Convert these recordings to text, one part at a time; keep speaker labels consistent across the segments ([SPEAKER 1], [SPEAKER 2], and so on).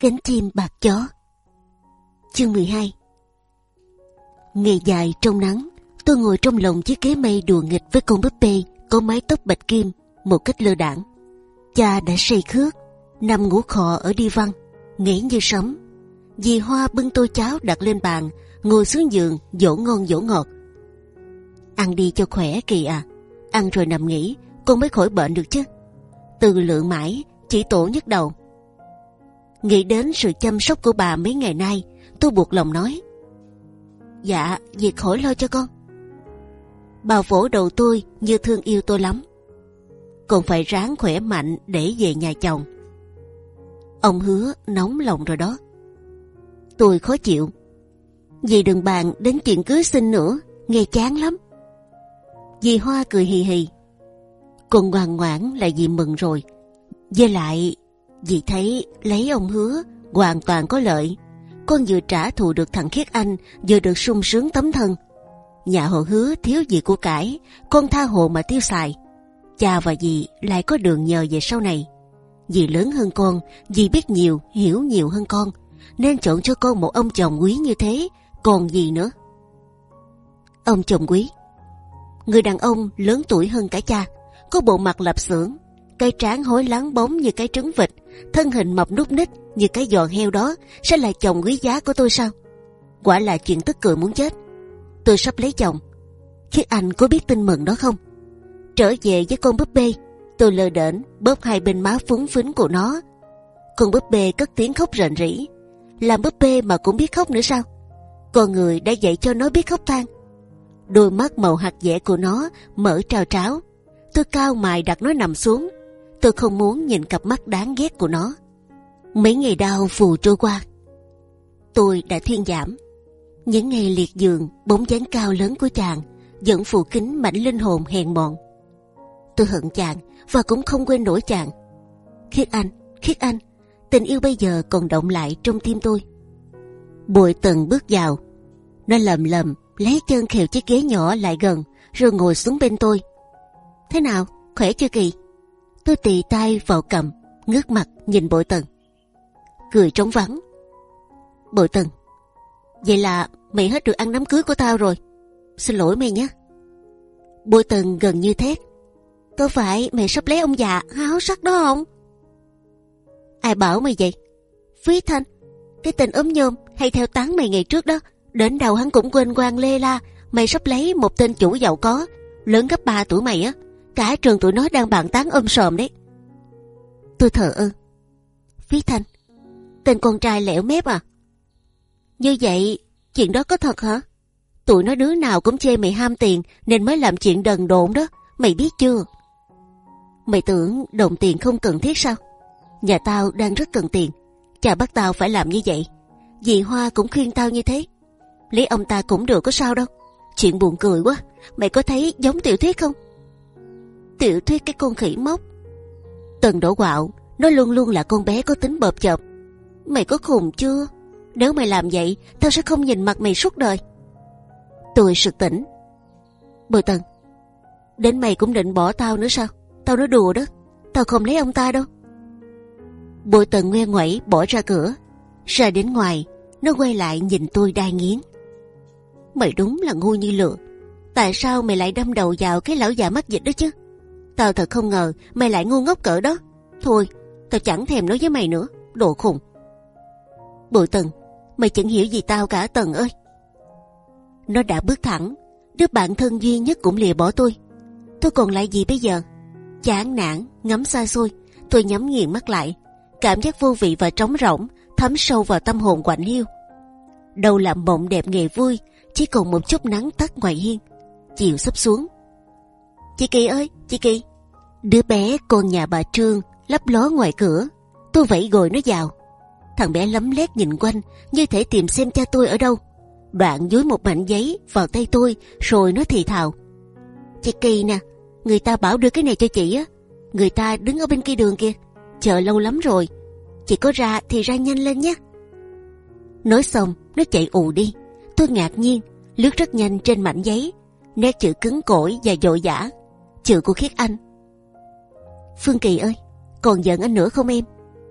[SPEAKER 1] Cánh chim bạc chó Chương 12 Ngày dài trong nắng Tôi ngồi trong lòng chiếc ghế mây đùa nghịch với con búp bê có mái tóc bạch kim một cách lơ đãng. Cha đã say khước, nằm ngủ khọ ở đi văn, nghĩ như sấm. Dì Hoa bưng tô cháo đặt lên bàn, ngồi xuống giường dỗ ngon dỗ ngọt. Ăn đi cho khỏe kỳ à, ăn rồi nằm nghỉ, con mới khỏi bệnh được chứ. Từ lượng mãi, chỉ tổ nhức đầu. Nghĩ đến sự chăm sóc của bà mấy ngày nay, tôi buộc lòng nói. Dạ, dì khỏi lo cho con. Bà vỗ đầu tôi như thương yêu tôi lắm. Còn phải ráng khỏe mạnh để về nhà chồng. Ông hứa nóng lòng rồi đó. Tôi khó chịu. Dì đừng bàn đến chuyện cưới xin nữa, nghe chán lắm. Dì Hoa cười hì hì. Còn ngoan ngoãn là dì mừng rồi. Với lại, dì thấy lấy ông hứa hoàn toàn có lợi. Con vừa trả thù được thằng Khiết Anh, vừa được sung sướng tấm thân. Nhà họ hứa thiếu gì của cải, con tha hồ mà tiêu xài. Cha và dì lại có đường nhờ về sau này. Dì lớn hơn con, dì biết nhiều, hiểu nhiều hơn con, nên chọn cho con một ông chồng quý như thế, còn gì nữa. Ông chồng quý, người đàn ông lớn tuổi hơn cả cha, có bộ mặt lập xưởng, cây trán hối láng bóng như cái trứng vịt, thân hình mập nút ních như cái giòn heo đó, sẽ là chồng quý giá của tôi sao? Quả là chuyện tức cười muốn chết. Tôi sắp lấy chồng, khiết anh có biết tin mừng đó không? Trở về với con búp bê, tôi lơ đễnh bóp hai bên má phúng phính của nó. Con búp bê cất tiếng khóc rền rĩ, làm búp bê mà cũng biết khóc nữa sao? Con người đã dạy cho nó biết khóc than. Đôi mắt màu hạt dẻ của nó mở trào tráo. Tôi cao mài đặt nó nằm xuống. Tôi không muốn nhìn cặp mắt đáng ghét của nó. Mấy ngày đau phù trôi qua, tôi đã thuyên giảm. Những ngày liệt giường, bóng dáng cao lớn của chàng vẫn phủ kín mảnh linh hồn hèn mọn. Tôi hận chàng và cũng không quên nổi chàng. Khiết Anh, Khiết Anh, tình yêu bây giờ còn động lại trong tim tôi. Bội Tần bước vào, nó lầm lầm lấy chân khều chiếc ghế nhỏ lại gần, rồi ngồi xuống bên tôi. Thế nào, khỏe chưa kỳ? Tôi tì tay vào cầm, ngước mặt nhìn Bội Tần, cười trống vắng. Bội Tần, vậy là mày hết được ăn đám cưới của tao rồi. Xin lỗi mày nhé. Bội Tần gần như thét. Có phải mày sắp lấy ông già háo sắc đó không? Ai bảo mày vậy? Phí Thanh, cái tên ốm nhôm hay theo tán mày ngày trước đó, đến đầu hắn cũng quên quan lê la. Mày sắp lấy một tên chủ giàu có, lớn gấp 3 tuổi mày á. Cả trường tụi nó đang bàn tán ôm sòm đấy. Tôi thở ơ. Phí Thanh, tên con trai lẻo mép à? Như vậy, chuyện đó có thật hả? Tụi nó đứa nào cũng chê mày ham tiền nên mới làm chuyện đần độn đó. Mày biết chưa? Mày tưởng đồng tiền không cần thiết sao? Nhà tao đang rất cần tiền. Cha bắt tao phải làm như vậy. Dì Hoa cũng khuyên tao như thế. Lấy ông ta cũng được có sao đâu. Chuyện buồn cười quá. Mày có thấy giống tiểu thuyết không? Tiểu thuyết cái con khỉ mốc. Tần đổ quạo, nó luôn luôn là con bé có tính bợp chợp. Mày có khùng chưa? Nếu mày làm vậy, tao sẽ không nhìn mặt mày suốt đời. Tôi sực tỉnh. Bồi Tần, đến mày cũng định bỏ tao nữa sao? Tao nói đùa đó, tao không lấy ông ta đâu. Bội tần ngoe ngoẩy bỏ ra cửa, ra đến ngoài, nó quay lại nhìn tôi đai nghiến. Mày đúng là ngu như lừa. Tại sao mày lại đâm đầu vào cái lão già mắc dịch đó chứ? Tao thật không ngờ mày lại ngu ngốc cỡ đó. Thôi, tao chẳng thèm nói với mày nữa, đồ khùng. Bội tần, mày chẳng hiểu gì tao cả tần ơi. Nó đã bước thẳng, đứa bạn thân duy nhất cũng lìa bỏ tôi. Tôi còn lại gì bây giờ? Chán nản, ngắm xa xôi, tôi nhắm nghiền mắt lại, cảm giác vô vị và trống rỗng thấm sâu vào tâm hồn quạnh hiu. Đầu làm mộng đẹp nghề vui, chỉ còn một chút nắng tắt ngoài hiên. Chiều sắp xuống. Chị Kỳ ơi, chị Kỳ. Đứa bé con nhà bà Trương lấp ló ngoài cửa. Tôi vẫy gọi nó vào. Thằng bé lấm lét nhìn quanh như thể tìm xem cha tôi ở đâu. Đoạn dúi một mảnh giấy vào tay tôi rồi nó thì thào. Chị Kỳ nè, người ta bảo đưa cái này cho chị á. Người ta đứng ở bên kia đường kia, chờ lâu lắm rồi. Chị có ra thì ra nhanh lên nhé. Nói xong, nó chạy ù đi. Tôi ngạc nhiên, lướt rất nhanh trên mảnh giấy, nét chữ cứng cỏi và dội dã, chữ của khiết anh. Phương Kỳ ơi, còn giận anh nữa không em?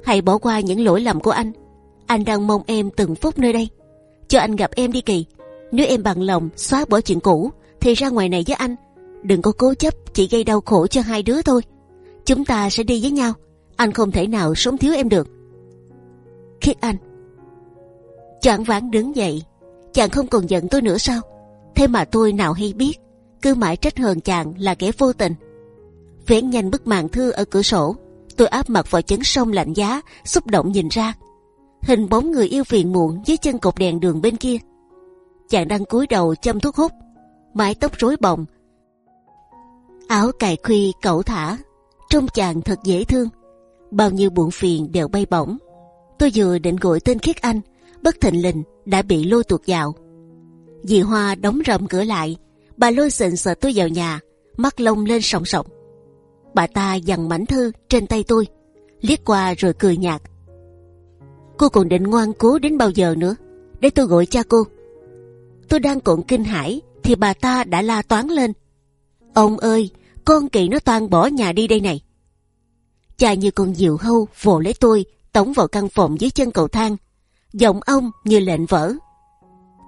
[SPEAKER 1] Hãy bỏ qua những lỗi lầm của anh. Anh đang mong em từng phút nơi đây. Cho anh gặp em đi Kỳ. Nếu em bằng lòng xóa bỏ chuyện cũ, thì ra ngoài này với anh. Đừng có cố chấp chỉ gây đau khổ cho hai đứa thôi. Chúng ta sẽ đi với nhau. Anh không thể nào sống thiếu em được. Khiết Anh. Chàng vãn đứng dậy. Chàng không còn giận tôi nữa sao? Thế mà tôi nào hay biết, cứ mãi trách hờn chàng là kẻ vô tình. Vén nhanh bức màn thư ở cửa sổ, tôi áp mặt vào chấn sông lạnh giá, xúc động nhìn ra. Hình bóng người yêu phiền muộn dưới chân cột đèn đường bên kia. Chàng đang cúi đầu châm thuốc hút, mái tóc rối bồng, áo cài khuy cẩu thả, trông chàng thật dễ thương. Bao nhiêu buồn phiền đều bay bổng. Tôi vừa định gọi tên khiết anh, bất thình lình đã bị lôi tuột vào. Dì Hoa đóng rầm cửa lại, bà lôi sình sợ tôi vào nhà, mắt lông lên sòng sọc. Bà ta dằn mảnh thư trên tay tôi, liếc qua rồi cười nhạt. Cô còn định ngoan cố đến bao giờ nữa? Để tôi gọi cha cô. Tôi đang cuộn kinh hãi thì bà ta đã la toán lên. Ông ơi, con kỳ nó toàn bỏ nhà đi đây này. Cha như con diều hâu vồ lấy tôi, tống vào căn phòng dưới chân cầu thang. Giọng ông như lệnh vỡ.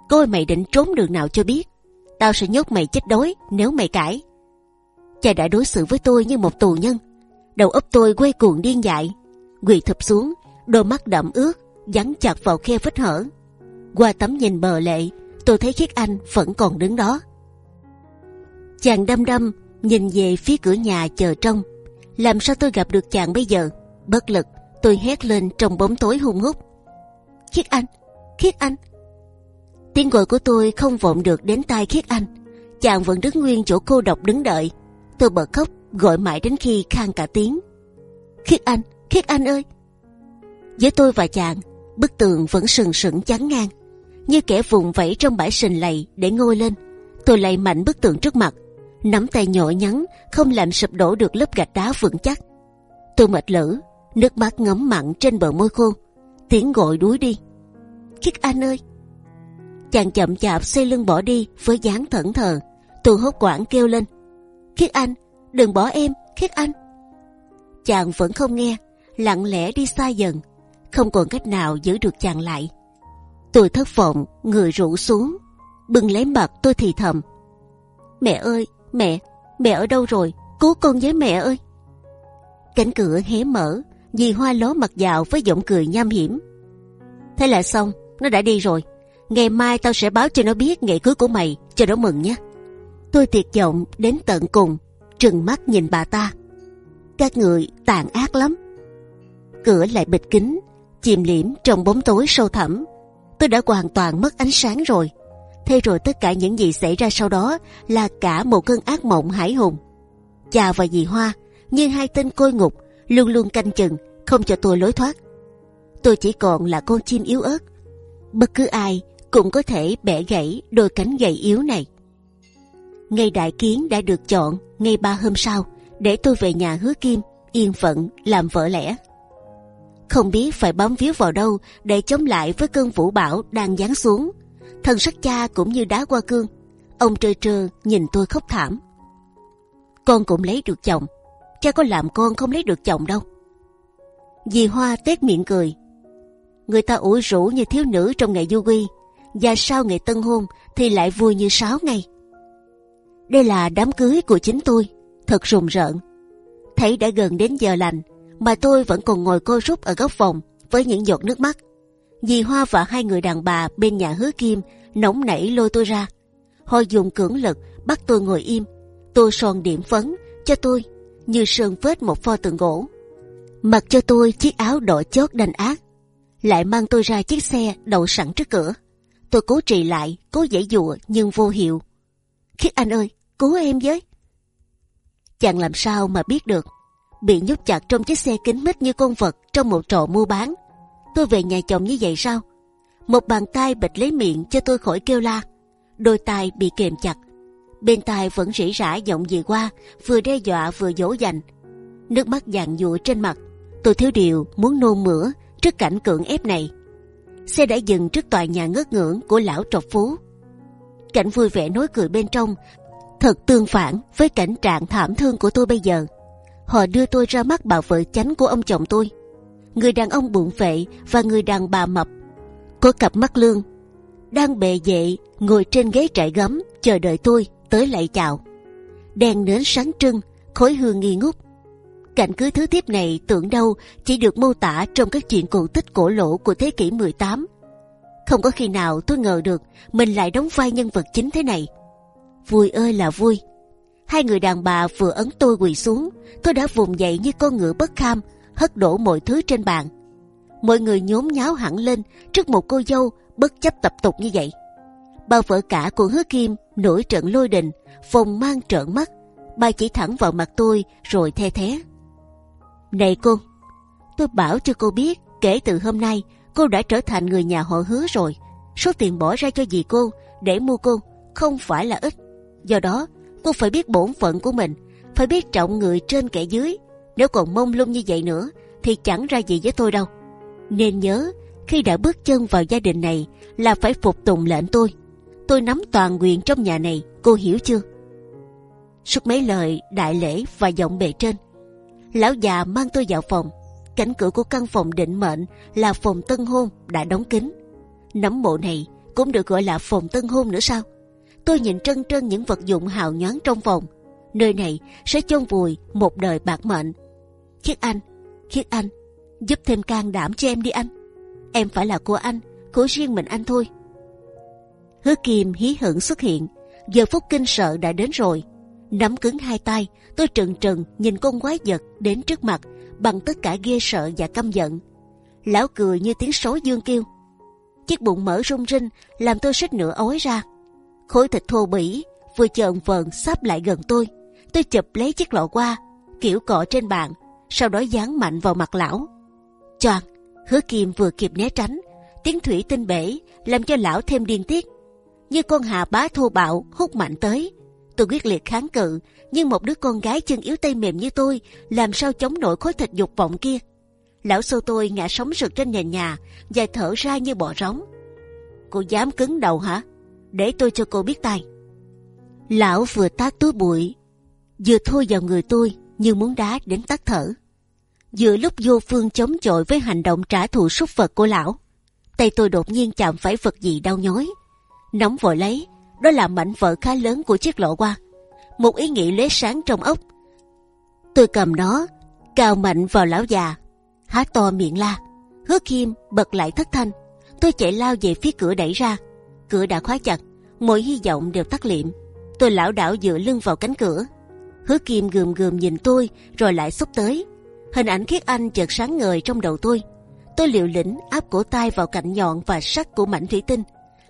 [SPEAKER 1] Coi mày định trốn đường nào cho biết. Tao sẽ nhốt mày chết đói nếu mày cãi. Cha đã đối xử với tôi như một tù nhân. Đầu óc tôi quay cuồng điên dại. Quỳ thụp xuống, đôi mắt đậm ướt, dán chặt vào khe vết hở. Qua tấm nhìn bờ lệ, tôi thấy khiết anh vẫn còn đứng đó. Chàng đăm đăm nhìn về phía cửa nhà chờ trông. Làm sao tôi gặp được chàng bây giờ? Bất lực, tôi hét lên trong bóng tối hung hút. Khiết anh, khiết anh. Tiếng gọi của tôi không vọng được đến tai khiết anh. Chàng vẫn đứng nguyên chỗ cô độc đứng đợi. Tôi bật khóc gọi mãi đến khi khang cả tiếng. Khiết anh, khiết anh ơi. Với tôi và chàng, bức tường vẫn sừng sững chắn ngang, như kẻ vùng vẫy trong bãi sình lầy để ngôi lên. Tôi lầy mạnh bức tường trước mặt, nắm tay nhỏ nhắn không làm sụp đổ được lớp gạch đá vững chắc. Tôi mệt lử, nước mắt ngấm mặn trên bờ môi khô, tiếng gọi đuối đi. Khiết Anh ơi! Chàng chậm chạp xoay lưng bỏ đi với dáng thẫn thờ. Tôi hốt quảng kêu lên. Khiết Anh, đừng bỏ em, Khiết Anh. Chàng vẫn không nghe, lặng lẽ đi xa dần, không còn cách nào giữ được chàng lại. Tôi thất vọng, người rũ xuống, bưng lấy mặt tôi thì thầm. Mẹ ơi, Mẹ, mẹ ở đâu rồi? Cứu con với mẹ ơi! Cánh cửa hé mở, dì Hoa ló mặt vào với giọng cười nham hiểm. Thế là xong, nó đã đi rồi. Ngày mai tao sẽ báo cho nó biết ngày cưới của mày, cho nó mừng nhé. Tôi tuyệt vọng đến tận cùng, trừng mắt nhìn bà ta. Các người tàn ác lắm. Cửa lại bịt kín, chìm liễm trong bóng tối sâu thẳm. Tôi đã hoàn toàn mất ánh sáng rồi. Thế rồi tất cả những gì xảy ra sau đó là cả một cơn ác mộng hải hùng. Cha và dì Hoa như hai tên côi ngục luôn luôn canh chừng không cho tôi lối thoát. Tôi chỉ còn là con chim yếu ớt. Bất cứ ai cũng có thể bẻ gãy đôi cánh gầy yếu này. Ngày đại kiến đã được chọn ngay ba hôm sau để tôi về nhà hứa kim yên phận làm vợ lẽ. Không biết phải bám víu vào đâu để chống lại với cơn vũ bão đang giáng xuống thân sắc cha cũng như đá qua cương. Ông trơ trơ nhìn tôi khóc thảm. Con cũng lấy được chồng, cha có làm con không lấy được chồng đâu. Dì Hoa tét miệng cười. Người ta ủi rũ như thiếu nữ trong ngày du quy, và sau ngày tân hôn thì lại vui như sáu ngày. Đây là đám cưới của chính tôi, thật rùng rợn. Thấy đã gần đến giờ lành, mà tôi vẫn còn ngồi cô rút ở góc phòng với những giọt nước mắt. Dì Hoa và hai người đàn bà bên nhà hứa kim nóng nảy lôi tôi ra. Họ dùng cưỡng lực bắt tôi ngồi im. Tôi son điểm phấn cho tôi như sơn vết một pho tượng gỗ. Mặc cho tôi chiếc áo đỏ chót đành ác. Lại mang tôi ra chiếc xe đậu sẵn trước cửa. Tôi cố trì lại, cố dãy dụa nhưng vô hiệu. Khiết anh ơi, cứu em với. chàng làm sao mà biết được. Bị nhốt chặt trong chiếc xe kính mít như con vật trong một trò mua bán tôi về nhà chồng như vậy sao? Một bàn tay bịt lấy miệng cho tôi khỏi kêu la. Đôi tay bị kềm chặt. Bên tai vẫn rỉ rả giọng gì qua, vừa đe dọa vừa dỗ dành. Nước mắt dạng dụa trên mặt. Tôi thiếu điều muốn nôn mửa trước cảnh cưỡng ép này. Xe đã dừng trước tòa nhà ngất ngưỡng của lão trọc phú. Cảnh vui vẻ nói cười bên trong thật tương phản với cảnh trạng thảm thương của tôi bây giờ. Họ đưa tôi ra mắt bà vợ chánh của ông chồng tôi người đàn ông bụng phệ và người đàn bà mập, có cặp mắt lương, đang bệ dậy ngồi trên ghế trại gấm chờ đợi tôi tới lại chào. Đèn nến sáng trưng, khói hương nghi ngút. Cảnh cưới thứ tiếp này tưởng đâu chỉ được mô tả trong các chuyện cổ tích cổ lỗ của thế kỷ 18. Không có khi nào tôi ngờ được mình lại đóng vai nhân vật chính thế này. Vui ơi là vui. Hai người đàn bà vừa ấn tôi quỳ xuống, tôi đã vùng dậy như con ngựa bất kham, hất đổ mọi thứ trên bàn. Mọi người nhốn nháo hẳn lên trước một cô dâu bất chấp tập tục như vậy. Bao vợ cả của hứa kim nổi trận lôi đình, phòng mang trợn mắt, bà chỉ thẳng vào mặt tôi rồi the thế. Này cô, tôi bảo cho cô biết, kể từ hôm nay cô đã trở thành người nhà họ hứa rồi. Số tiền bỏ ra cho dì cô để mua cô không phải là ít. Do đó, cô phải biết bổn phận của mình, phải biết trọng người trên kẻ dưới. Nếu còn mông lung như vậy nữa, thì chẳng ra gì với tôi đâu. Nên nhớ, khi đã bước chân vào gia đình này là phải phục tùng lệnh tôi. Tôi nắm toàn quyền trong nhà này, cô hiểu chưa? Suốt mấy lời đại lễ và giọng bề trên, lão già mang tôi vào phòng. Cánh cửa của căn phòng định mệnh là phòng tân hôn đã đóng kín. Nấm mộ này cũng được gọi là phòng tân hôn nữa sao? Tôi nhìn trân trân những vật dụng hào nhoáng trong phòng. Nơi này sẽ chôn vùi một đời bạc mệnh. Khiết Anh, Khiết Anh, giúp thêm can đảm cho em đi anh. Em phải là của anh, của riêng mình anh thôi. Hứa Kim hí hửng xuất hiện. Giờ phút kinh sợ đã đến rồi. Nắm cứng hai tay, tôi trừng trừng nhìn con quái vật đến trước mặt bằng tất cả ghê sợ và căm giận. Lão cười như tiếng sói dương kêu. Chiếc bụng mở rung rinh làm tôi suýt nửa ói ra. Khối thịt thô bỉ vừa chợn vờn sắp lại gần tôi. Tôi chụp lấy chiếc lọ qua, kiểu cọ trên bàn, sau đó dán mạnh vào mặt lão. Choàng, hứa kim vừa kịp né tránh, tiếng thủy tinh bể làm cho lão thêm điên tiết. Như con hà bá thô bạo hút mạnh tới, tôi quyết liệt kháng cự, nhưng một đứa con gái chân yếu tay mềm như tôi làm sao chống nổi khối thịt dục vọng kia. Lão xô tôi ngã sóng sực trên nền nhà và thở ra như bọ rống. Cô dám cứng đầu hả? Để tôi cho cô biết tay. Lão vừa tát túi bụi, vừa thôi vào người tôi như muốn đá đến tắt thở. Giữa lúc vô phương chống chọi với hành động trả thù súc vật của lão, tay tôi đột nhiên chạm phải vật gì đau nhói, nóng vội lấy, đó là mảnh vỡ khá lớn của chiếc lọ qua. Một ý nghĩ lóe sáng trong ốc. Tôi cầm nó, cào mạnh vào lão già, há to miệng la. Hứa Kim bật lại thất thanh. Tôi chạy lao về phía cửa đẩy ra. Cửa đã khóa chặt, mọi hy vọng đều tắt liệm. Tôi lảo đảo dựa lưng vào cánh cửa. Hứa Kim gườm gườm nhìn tôi, rồi lại xúc tới. Hình ảnh khiết anh chợt sáng ngời trong đầu tôi. Tôi liều lĩnh áp cổ tay vào cạnh nhọn và sắc của mảnh thủy tinh,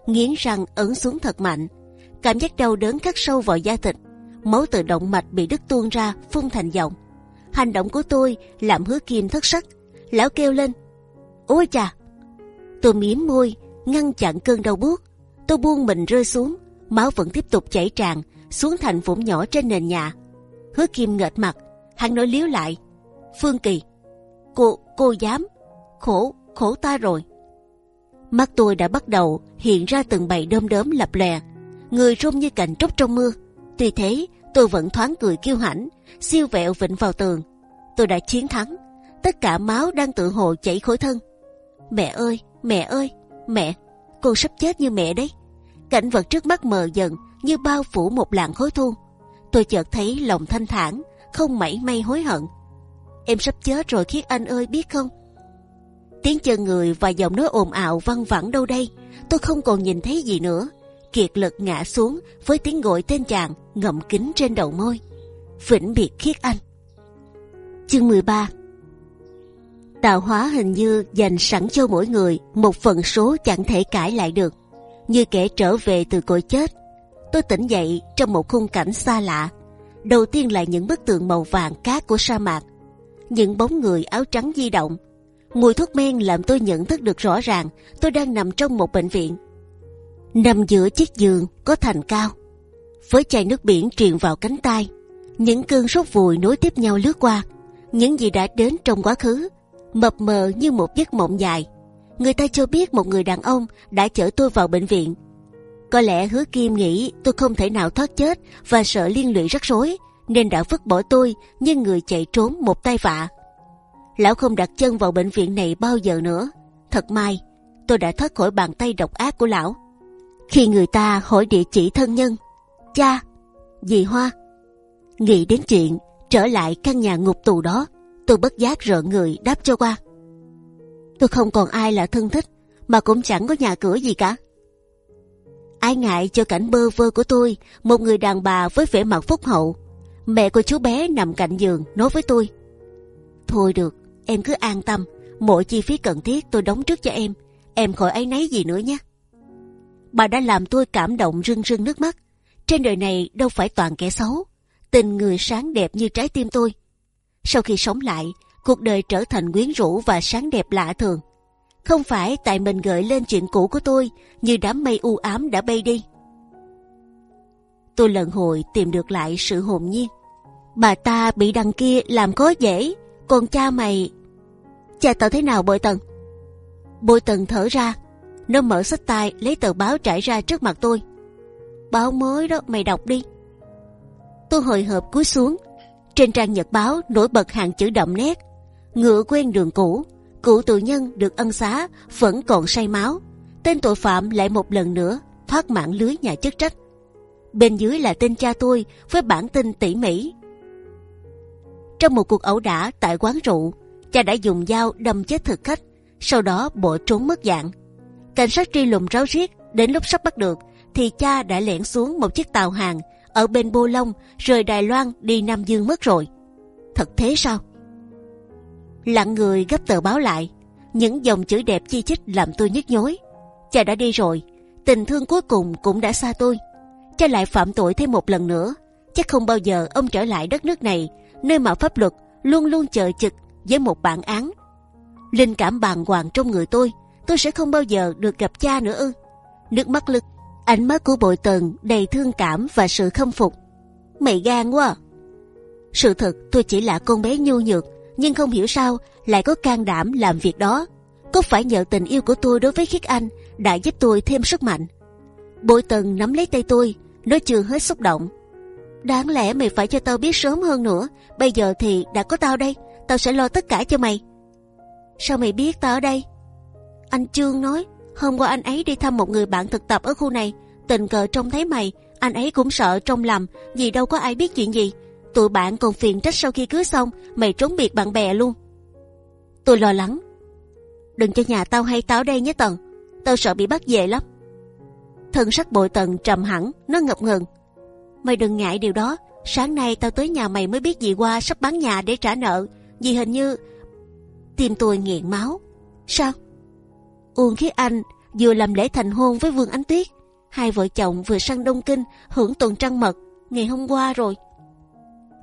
[SPEAKER 1] nghiến răng ấn xuống thật mạnh. Cảm giác đau đớn cắt sâu vào da thịt, máu từ động mạch bị đứt tuôn ra phun thành dòng. Hành động của tôi làm hứa kim thất sắc. Lão kêu lên, ôi chà! Tôi mím môi ngăn chặn cơn đau buốt. Tôi buông mình rơi xuống, máu vẫn tiếp tục chảy tràn xuống thành vũng nhỏ trên nền nhà. Hứa kim nghệt mặt, hắn nói liếu lại, Phương Kỳ, cô cô dám, khổ khổ ta rồi. Mắt tôi đã bắt đầu hiện ra từng bầy đom đóm lập lè, người rung như cành trúc trong mưa. Tuy thế, tôi vẫn thoáng cười kiêu hãnh, siêu vẹo vịnh vào tường. Tôi đã chiến thắng, tất cả máu đang tự hồ chảy khối thân. Mẹ ơi, mẹ ơi, mẹ, con sắp chết như mẹ đấy. Cảnh vật trước mắt mờ dần như bao phủ một làn khối thu. Tôi chợt thấy lòng thanh thản, không mảy may hối hận. Em sắp chết rồi Khiết Anh ơi biết không? Tiếng chân người và giọng nói ồn ào văng vẳng đâu đây. Tôi không còn nhìn thấy gì nữa. Kiệt lực ngã xuống với tiếng gọi tên chàng ngậm kín trên đầu môi. Vĩnh biệt Khiết Anh. Chương 13 Tạo hóa hình như dành sẵn cho mỗi người một phần số chẳng thể cãi lại được. Như kẻ trở về từ cõi chết. Tôi tỉnh dậy trong một khung cảnh xa lạ. Đầu tiên là những bức tượng màu vàng cát của sa mạc. Những bóng người áo trắng di động. Mùi thuốc men làm tôi nhận thức được rõ ràng tôi đang nằm trong một bệnh viện. Nằm giữa chiếc giường có thành cao. Với chai nước biển truyền vào cánh tay. Những cơn sốt vùi nối tiếp nhau lướt qua. Những gì đã đến trong quá khứ mập mờ như một giấc mộng dài. Người ta cho biết một người đàn ông đã chở tôi vào bệnh viện. Có lẽ hứa kim nghĩ tôi không thể nào thoát chết và sợ liên lụy rắc rối, nên đã vứt bỏ tôi như người chạy trốn một tay vạ. Lão không đặt chân vào bệnh viện này bao giờ nữa. Thật may, tôi đã thoát khỏi bàn tay độc ác của lão. Khi người ta hỏi địa chỉ thân nhân, cha, dì Hoa, nghĩ đến chuyện trở lại căn nhà ngục tù đó, tôi bất giác rợn người đáp cho qua. Tôi không còn ai là thân thích, mà cũng chẳng có nhà cửa gì cả. Ai ngại cho cảnh bơ vơ của tôi, một người đàn bà với vẻ mặt phúc hậu. Mẹ của chú bé nằm cạnh giường nói với tôi. Thôi được, em cứ an tâm, mọi chi phí cần thiết tôi đóng trước cho em, em khỏi ấy nấy gì nữa nhé. Bà đã làm tôi cảm động rưng rưng nước mắt. Trên đời này đâu phải toàn kẻ xấu, tình người sáng đẹp như trái tim tôi. Sau khi sống lại, cuộc đời trở thành quyến rũ và sáng đẹp lạ thường. Không phải tại mình gợi lên chuyện cũ của tôi như đám mây u ám đã bay đi. Tôi lần hồi tìm được lại sự hồn nhiên. Bà ta bị đằng kia làm khó dễ, còn cha mày... Cha tao thế nào bội tần? Bội tần thở ra, nó mở sách tay lấy tờ báo trải ra trước mặt tôi. Báo mới đó, mày đọc đi. Tôi hồi hộp cúi xuống. Trên trang nhật báo nổi bật hàng chữ đậm nét. Ngựa quen đường cũ, cựu tù nhân được ân xá vẫn còn say máu. Tên tội phạm lại một lần nữa thoát mạng lưới nhà chức trách. Bên dưới là tên cha tôi với bản tin tỉ mỉ. Trong một cuộc ẩu đả tại quán rượu, cha đã dùng dao đâm chết thực khách, sau đó bỏ trốn mất dạng. Cảnh sát truy lùng ráo riết, đến lúc sắp bắt được, thì cha đã lẻn xuống một chiếc tàu hàng ở bên Bô Long, rời Đài Loan đi Nam Dương mất rồi. Thật thế sao? Lặng người gấp tờ báo lại, những dòng chữ đẹp chi chít làm tôi nhức nhối. Cha đã đi rồi, tình thương cuối cùng cũng đã xa tôi. Cha lại phạm tội thêm một lần nữa, chắc không bao giờ ông trở lại đất nước này, nơi mà pháp luật luôn luôn chờ chực với một bản án. Linh cảm bàng hoàng trong người tôi, tôi sẽ không bao giờ được gặp cha nữa ư? Nước mắt lực, ánh mắt của bội tần đầy thương cảm và sự khâm phục. Mày gan quá. À. Sự thật tôi chỉ là con bé nhu nhược, nhưng không hiểu sao lại có can đảm làm việc đó. Có phải nhờ tình yêu của tôi đối với khiết anh đã giúp tôi thêm sức mạnh? Bội tần nắm lấy tay tôi, nói chưa hết xúc động. Đáng lẽ mày phải cho tao biết sớm hơn nữa. Bây giờ thì đã có tao đây, tao sẽ lo tất cả cho mày. Sao mày biết tao ở đây? Anh Trương nói, hôm qua anh ấy đi thăm một người bạn thực tập ở khu này, tình cờ trông thấy mày, anh ấy cũng sợ trong lầm, vì đâu có ai biết chuyện gì. Tụi bạn còn phiền trách sau khi cưới xong, mày trốn biệt bạn bè luôn. Tôi lo lắng. Đừng cho nhà tao hay tao đây nhé Tần, tao sợ bị bắt về lắm. Thân sắc bội Tần trầm hẳn, nó ngập ngừng. Mày đừng ngại điều đó, sáng nay tao tới nhà mày mới biết dì qua sắp bán nhà để trả nợ, vì hình như tim tôi nghiện máu. Sao? Uông Khiết Anh vừa làm lễ thành hôn với Vương Ánh Tuyết, hai vợ chồng vừa sang Đông Kinh hưởng tuần trăng mật ngày hôm qua rồi.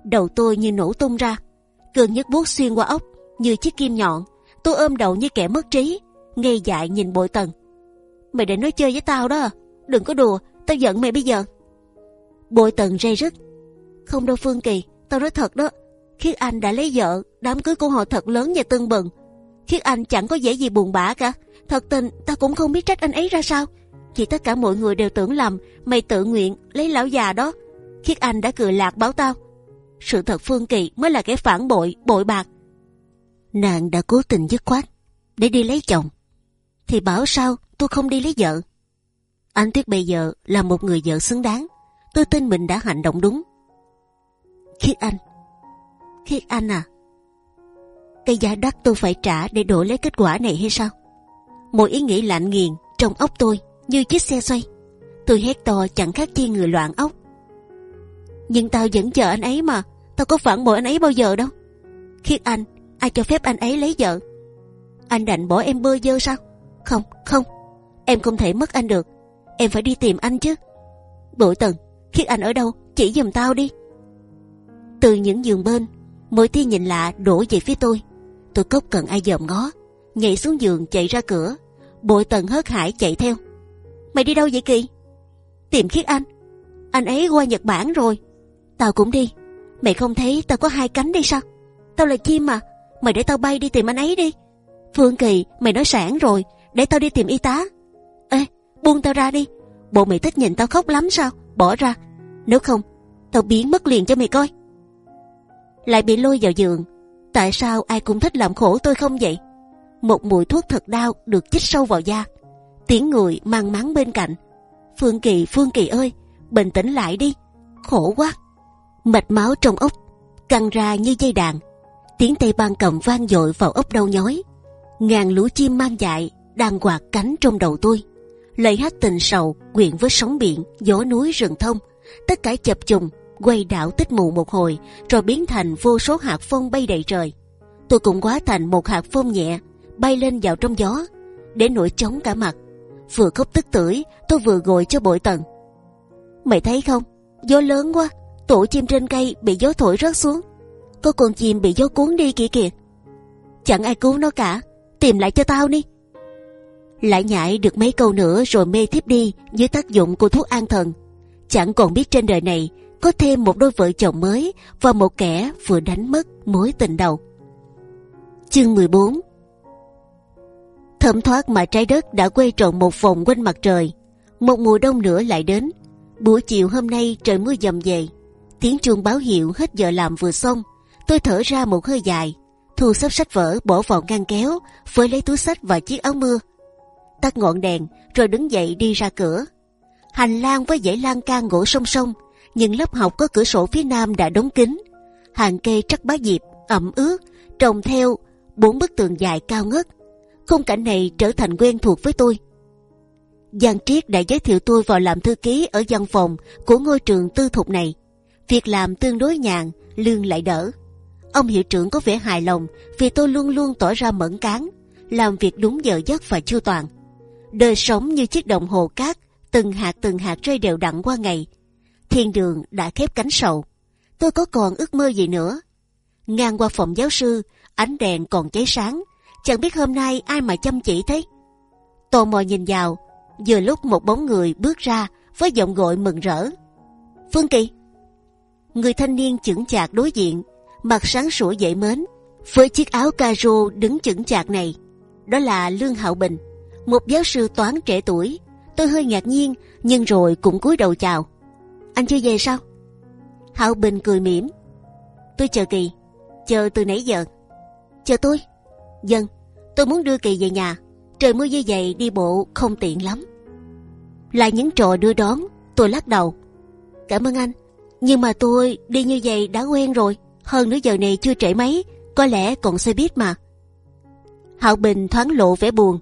[SPEAKER 1] Đầu tôi như nổ tung ra, Cường nhất buốt xuyên qua ốc như chiếc kim nhọn. Tôi ôm đầu như kẻ mất trí, ngây dại nhìn bội tần. Mày để nói chơi với tao đó, à? đừng có đùa, tao giận mày bây giờ. Bội tần rây rứt. Không đâu Phương Kỳ, tao nói thật đó. Khiết Anh đã lấy vợ, đám cưới của họ thật lớn và tưng bừng. Khiết Anh chẳng có dễ gì buồn bã cả. Thật tình, tao cũng không biết trách anh ấy ra sao. Chỉ tất cả mọi người đều tưởng lầm mày tự nguyện lấy lão già đó. Khiết Anh đã cười lạc báo tao. Sự thật Phương Kỳ mới là kẻ phản bội, bội bạc. Nàng đã cố tình dứt khoát để đi lấy chồng. Thì bảo sao tôi không đi lấy vợ. Anh Tuyết bây giờ là một người vợ xứng đáng. Tôi tin mình đã hành động đúng. Khiết Anh Khiết Anh à Cái giá đắt tôi phải trả để đổi lấy kết quả này hay sao? Một ý nghĩ lạnh nghiền trong óc tôi như chiếc xe xoay. Tôi hét to chẳng khác chi người loạn ốc Nhưng tao vẫn chờ anh ấy mà, Tao có phản bội anh ấy bao giờ đâu. Khiết Anh, Ai cho phép anh ấy lấy vợ? Anh định bỏ em bơ dơ sao? Không không, Em không thể mất anh được. Em phải đi tìm anh chứ. Bội tần Khiết Anh ở đâu? Chỉ giùm tao đi. Từ những giường bên mỗi tia nhìn lạ, đổ về phía tôi. Tôi cốc cần ai dòm ngó, nhảy xuống giường, chạy ra cửa. Bội tần hớt hải chạy theo. Mày đi đâu vậy kỳ? Tìm khiết anh. Anh ấy qua nhật bản rồi. Tao cũng đi. Mày không thấy tao có hai cánh đi sao? Tao là chim mà. Mày để tao bay đi tìm anh ấy đi. Phương kỳ, mày nói sẵn rồi. Để tao đi tìm y tá. Ê, buông tao ra đi. Bộ mày thích nhìn tao khóc lắm sao? Bỏ ra nếu không tao biến mất liền cho mày coi lại bị lôi vào giường Tại sao ai cũng thích làm khổ tôi không vậy? Một mùi thuốc thật đau được chích sâu vào da. Tiếng người mang mắng bên cạnh. Phương Kỳ, Phương Kỳ ơi, bình tĩnh lại đi. Khổ quá. Mạch máu trong ốc căng ra như dây đàn. Tiếng tay ban cầm vang dội vào ốc đau nhói. Ngàn lũ chim mang dại đang quạt cánh trong đầu tôi. Lời hát tình sầu quyện với sóng biển, gió núi rừng thông, tất cả chập trùng quay đảo tích mù một hồi, rồi biến thành vô số hạt phong bay đầy trời. Tôi cũng hóa thành một hạt phong nhẹ bay lên vào trong gió, để nổi trống cả mặt. Vừa khóc tức tưởi, tôi vừa gội cho bội tần. Mày thấy không, gió lớn quá, tổ chim trên cây bị gió thổi rớt xuống, có con chim bị gió cuốn đi kìa kìa. Chẳng ai cứu nó cả, tìm lại cho tao đi. Lại nhại được mấy câu nữa rồi mê thiếp đi dưới tác dụng của thuốc an thần. Chẳng còn biết trên đời này có thêm một đôi vợ chồng mới và một kẻ vừa đánh mất mối tình đầu. Chương 14 Thấm thoát mà trái đất đã quay tròn một vòng quanh mặt trời. Một mùa đông nữa lại đến. Buổi chiều hôm nay trời mưa dầm về. Tiếng chuông báo hiệu hết giờ làm vừa xong. Tôi thở ra một hơi dài. Thu xếp sách vở bỏ vào ngăn kéo, với lấy túi sách và chiếc áo mưa. Tắt ngọn đèn rồi đứng dậy đi ra cửa. Hành lang với dãy lan can gỗ song song, nhưng lớp học có cửa sổ phía nam đã đóng kín. Hàng cây trắc bá diệp ẩm ướt trồng theo bốn bức tường dài cao ngất khung cảnh này trở thành quen thuộc với tôi. Giang Triết đã giới thiệu tôi vào làm thư ký ở văn phòng của ngôi trường tư thục này. Việc làm tương đối nhàn, lương lại đỡ. Ông hiệu trưởng có vẻ hài lòng vì tôi luôn luôn tỏ ra mẫn cán, làm việc đúng giờ giấc và chu toàn. Đời sống như chiếc đồng hồ cát, từng hạt từng hạt rơi đều đặn qua ngày. Thiên đường đã khép cánh sầu. Tôi có còn ước mơ gì nữa? Ngang qua phòng giáo sư, ánh đèn còn cháy sáng, chẳng biết hôm nay ai mà chăm chỉ thế. Tò mò nhìn vào, vừa lúc một bóng người bước ra với giọng gọi mừng rỡ. Phương Kỳ, người thanh niên chững chạc đối diện, mặt sáng sủa dễ mến, với chiếc áo caro đứng chững chạc này, đó là Lương Hạo Bình, một giáo sư toán trẻ tuổi. Tôi hơi ngạc nhiên, nhưng rồi cũng cúi đầu chào. Anh chưa về sao? Hạo Bình cười mỉm. Tôi chờ Kỳ, chờ từ nãy giờ. Chờ tôi. Dân, tôi muốn đưa Kỳ về nhà. Trời mưa như vậy đi bộ không tiện lắm. là những trò đưa đón, tôi lắc đầu. Cảm ơn anh, nhưng mà tôi đi như vậy đã quen rồi. Hơn nữa giờ này chưa trễ mấy, có lẽ còn xe buýt mà. Hạo Bình thoáng lộ vẻ buồn.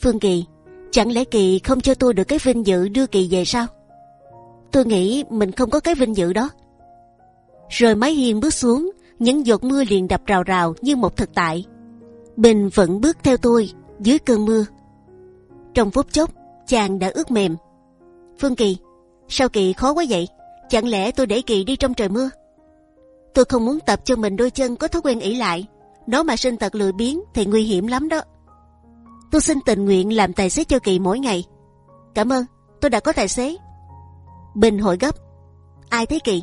[SPEAKER 1] Phương Kỳ, chẳng lẽ Kỳ không cho tôi được cái vinh dự đưa Kỳ về sao? Tôi nghĩ mình không có cái vinh dự đó. Rồi mái hiên bước xuống, những giọt mưa liền đập rào rào như một thực tại. Bình vẫn bước theo tôi dưới cơn mưa. Trong phút chốc, chàng đã ướt mềm. Phương Kỳ, sao Kỳ khó quá vậy? Chẳng lẽ tôi để Kỳ đi trong trời mưa? Tôi không muốn tập cho mình đôi chân có thói quen ỷ lại. Nó mà sinh tật lười biếng thì nguy hiểm lắm đó. Tôi xin tình nguyện làm tài xế cho Kỳ mỗi ngày. Cảm ơn, tôi đã có tài xế. Bình hỏi gấp. Ai thấy Kỳ?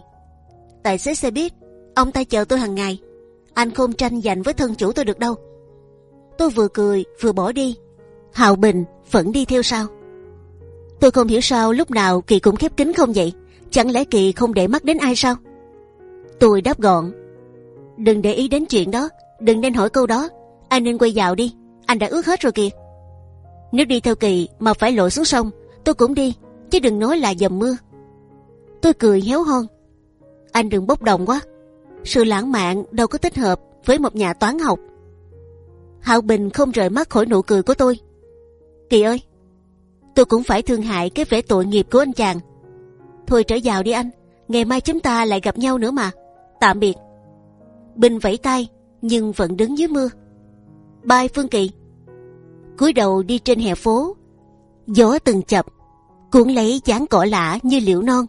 [SPEAKER 1] Tài xế xe buýt. Ông ta chờ tôi hàng ngày. Anh không tranh giành với thân chủ tôi được đâu. Tôi vừa cười vừa bỏ đi. Hào Bình vẫn đi theo sau. Tôi không hiểu sao lúc nào Kỳ cũng khép kín không vậy. Chẳng lẽ Kỳ không để mắt đến ai sao? Tôi đáp gọn. Đừng để ý đến chuyện đó. Đừng nên hỏi câu đó. Anh nên quay vào đi. Anh đã ướt hết rồi kìa. Nếu đi theo Kỳ mà phải lội xuống sông, tôi cũng đi. Chứ đừng nói là dầm mưa. Tôi cười héo hon. Anh đừng bốc đồng quá. Sự lãng mạn đâu có thích hợp với một nhà toán học Hạo Bình không rời mắt khỏi nụ cười của tôi. Kỳ ơi, tôi cũng phải thương hại cái vẻ tội nghiệp của anh chàng. Thôi trở vào đi anh, ngày mai chúng ta lại gặp nhau nữa mà. Tạm biệt. Bình vẫy tay nhưng vẫn đứng dưới mưa bay Phương Kỳ. cúi đầu đi trên hè phố, gió từng chập, cuốn lấy dáng cỏ lạ như liễu non.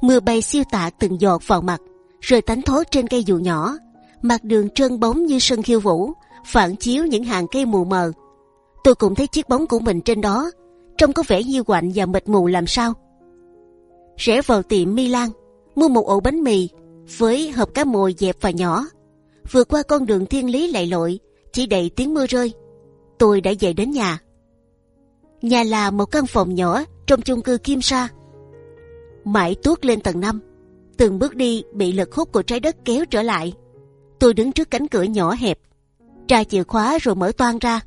[SPEAKER 1] Mưa bay siêu tạ từng giọt vào mặt, rồi tánh thốt trên cây dù nhỏ. Mặt đường trơn bóng như sân khiêu vũ, phản chiếu những hàng cây mù mờ. Tôi cũng thấy chiếc bóng của mình trên đó, trông có vẻ như quạnh và mịt mù làm sao. Rẽ vào tiệm Milan, mua một ổ bánh mì với hộp cá mồi dẹp và nhỏ. Vượt qua con đường thiên lý lạy lội, chỉ đầy tiếng mưa rơi. Tôi đã về đến nhà. Nhà là một căn phòng nhỏ trong chung cư Kim Sa. Mãi tuốt lên tầng 5 từng bước đi bị lực hút của trái đất kéo trở lại Tôi đứng trước cánh cửa nhỏ hẹp, tra chìa khóa rồi mở toang ra.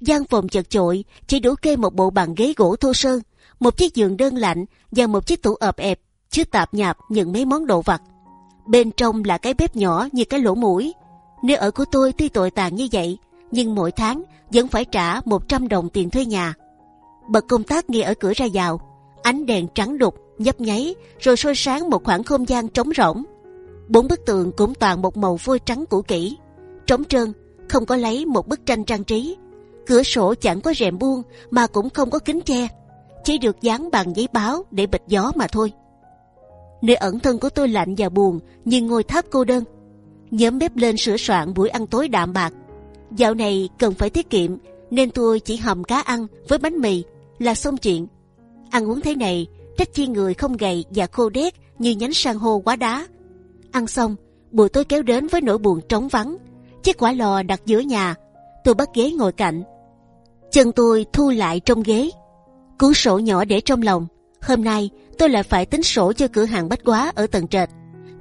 [SPEAKER 1] gian phòng chật chội, chỉ đủ kê một bộ bàn ghế gỗ thô sơ, một chiếc giường đơn lạnh và một chiếc tủ ợp ẹp, chứa tạp nhạp những mấy món đồ vặt. Bên trong là cái bếp nhỏ như cái lỗ mũi. Nơi ở của tôi tuy tội tàn như vậy, nhưng mỗi tháng vẫn phải trả 100 đồng tiền thuê nhà. Bật công tác nghe ở cửa ra vào, ánh đèn trắng đục nhấp nháy rồi soi sáng một khoảng không gian trống rỗng. Bốn bức tường cũng toàn một màu phôi trắng cũ kỹ, trống trơn, không có lấy một bức tranh trang trí. Cửa sổ chẳng có rèm buông mà cũng không có kính che, chỉ được dán bằng giấy báo để bịt gió mà thôi. Nơi ẩn thân của tôi lạnh và buồn như ngôi tháp cô đơn. Nhóm bếp lên sửa soạn buổi ăn tối đạm bạc. Dạo này cần phải tiết kiệm nên tôi chỉ hầm cá ăn với bánh mì là xong chuyện. Ăn uống thế này trách chi người không gầy và khô đét như nhánh san hô quá đá. Ăn xong, buổi tối kéo đến với nỗi buồn trống vắng. Chiếc quả lò đặt giữa nhà, tôi bắt ghế ngồi cạnh. Chân tôi thu lại trong ghế, cuốn sổ nhỏ để trong lòng. Hôm nay tôi lại phải tính sổ cho cửa hàng bách quá ở tầng trệt.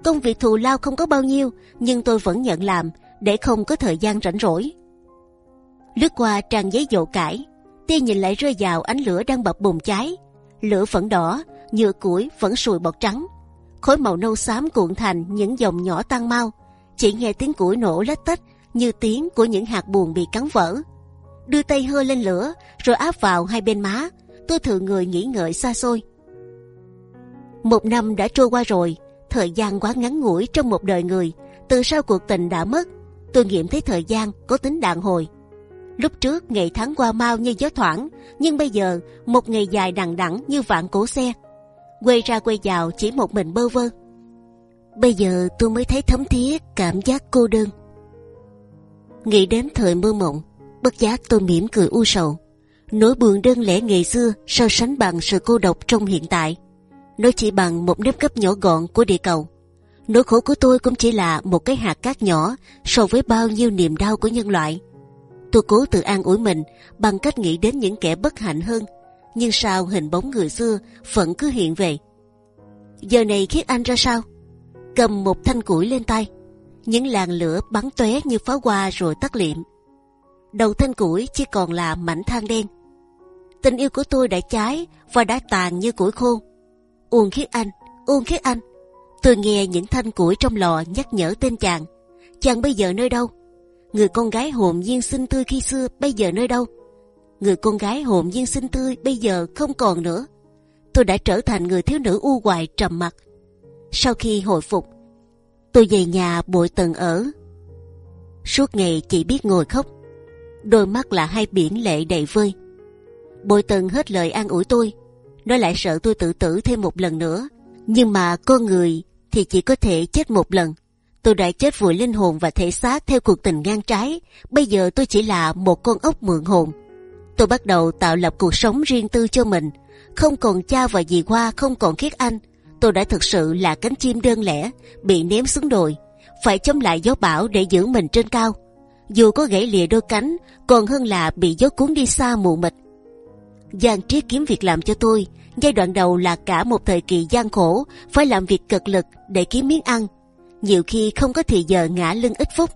[SPEAKER 1] Công việc thù lao không có bao nhiêu, nhưng tôi vẫn nhận làm để không có thời gian rảnh rỗi. Lướt qua trang giấy dầu cải, tia nhìn lại rơi vào ánh lửa đang bập bùng cháy. Lửa vẫn đỏ, nhựa củi vẫn sùi bọt trắng, khối màu nâu xám cuộn thành những dòng nhỏ tăng mau. Chỉ nghe tiếng củi nổ lách tách như tiếng của những hạt buồn bị cắn vỡ. Đưa tay hơi lên lửa rồi áp vào hai bên má. Tôi thường người nghĩ ngợi xa xôi. Một năm đã trôi qua rồi, thời gian quá ngắn ngủi trong một đời người. Từ sau cuộc tình đã mất, tôi nghiệm thấy thời gian có tính đàn hồi. Lúc trước ngày tháng qua mau như gió thoảng, nhưng bây giờ một ngày dài đằng đẵng như vạn cổ xe. Quay ra quay vào chỉ một mình bơ vơ. Bây giờ tôi mới thấy thấm thía cảm giác cô đơn. Nghĩ đến thời mơ mộng, bất giác tôi mỉm cười u sầu. Nỗi buồn đơn lẻ ngày xưa so sánh bằng sự cô độc trong hiện tại. Nó chỉ bằng một nếp gấp nhỏ gọn của địa cầu. Nỗi khổ của tôi cũng chỉ là một cái hạt cát nhỏ so với bao nhiêu niềm đau của nhân loại. Tôi cố tự an ủi mình bằng cách nghĩ đến những kẻ bất hạnh hơn, nhưng sao hình bóng người xưa vẫn cứ hiện về. Giờ này khiết anh ra sao? Cầm một thanh củi lên tay, những làn lửa bắn tóe như pháo hoa rồi tắt liệm. Đầu thanh củi chỉ còn là mảnh than đen. Tình yêu của tôi đã cháy và đã tàn như củi khô. Uông khiết anh, Uông khiết anh. Tôi nghe những thanh củi trong lò nhắc nhở tên chàng. Chàng bây giờ nơi đâu? người con gái hồn nhiên xinh tươi khi xưa bây giờ nơi đâu? Người con gái hồn nhiên xinh tươi bây giờ không còn nữa. Tôi đã trở thành người thiếu nữ u hoài trầm mặc. Sau khi hồi phục, tôi về nhà bội tần ở. Suốt ngày chỉ biết ngồi khóc, đôi mắt là hai biển lệ đầy vơi. Bội tần hết lời an ủi tôi, nó lại sợ tôi tự tử thêm một lần nữa. Nhưng mà con người thì chỉ có thể chết một lần tôi đã chết vùi linh hồn và thể xác theo cuộc tình ngang trái. Bây giờ tôi chỉ là một con ốc mượn hồn. Tôi bắt đầu tạo lập cuộc sống riêng tư cho mình. Không còn cha và dì Hoa, không còn khiết anh. Tôi đã thực sự là cánh chim đơn lẻ, bị ném xuống đồi, phải chống lại gió bão để giữ mình trên cao. Dù có gãy lìa đôi cánh, còn hơn là bị gió cuốn đi xa mù mịt. Giang Triết kiếm việc làm cho tôi. Giai đoạn đầu là cả một thời kỳ gian khổ, phải làm việc cực lực để kiếm miếng ăn nhiều khi không có thì giờ ngã lưng ít phút.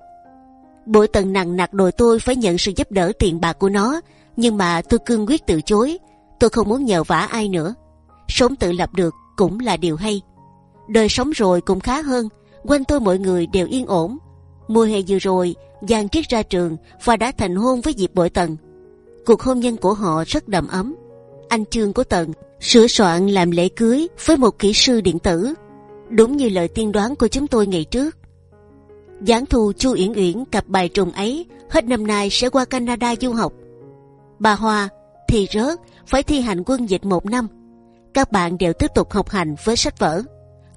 [SPEAKER 1] Bội tần nặng nặc đòi tôi phải nhận sự giúp đỡ tiền bạc của nó, nhưng mà tôi cương quyết từ chối. Tôi không muốn nhờ vả ai nữa. Sống tự lập được cũng là điều hay. Đời sống rồi cũng khá hơn. Quanh tôi mọi người đều yên ổn. Mùa hè vừa rồi, Giang Triết ra trường và đã thành hôn với Diệp Bội Tần. Cuộc hôn nhân của họ rất đầm ấm. Anh Trương của Tần sửa soạn làm lễ cưới với một kỹ sư điện tử đúng như lời tiên đoán của chúng tôi ngày trước. giáng thu Chu Uyển Uyển cặp bài trùng ấy hết năm nay sẽ qua Canada du học. Bà Hoa thì rớt phải thi hành quân dịch một năm. Các bạn đều tiếp tục học hành với sách vở.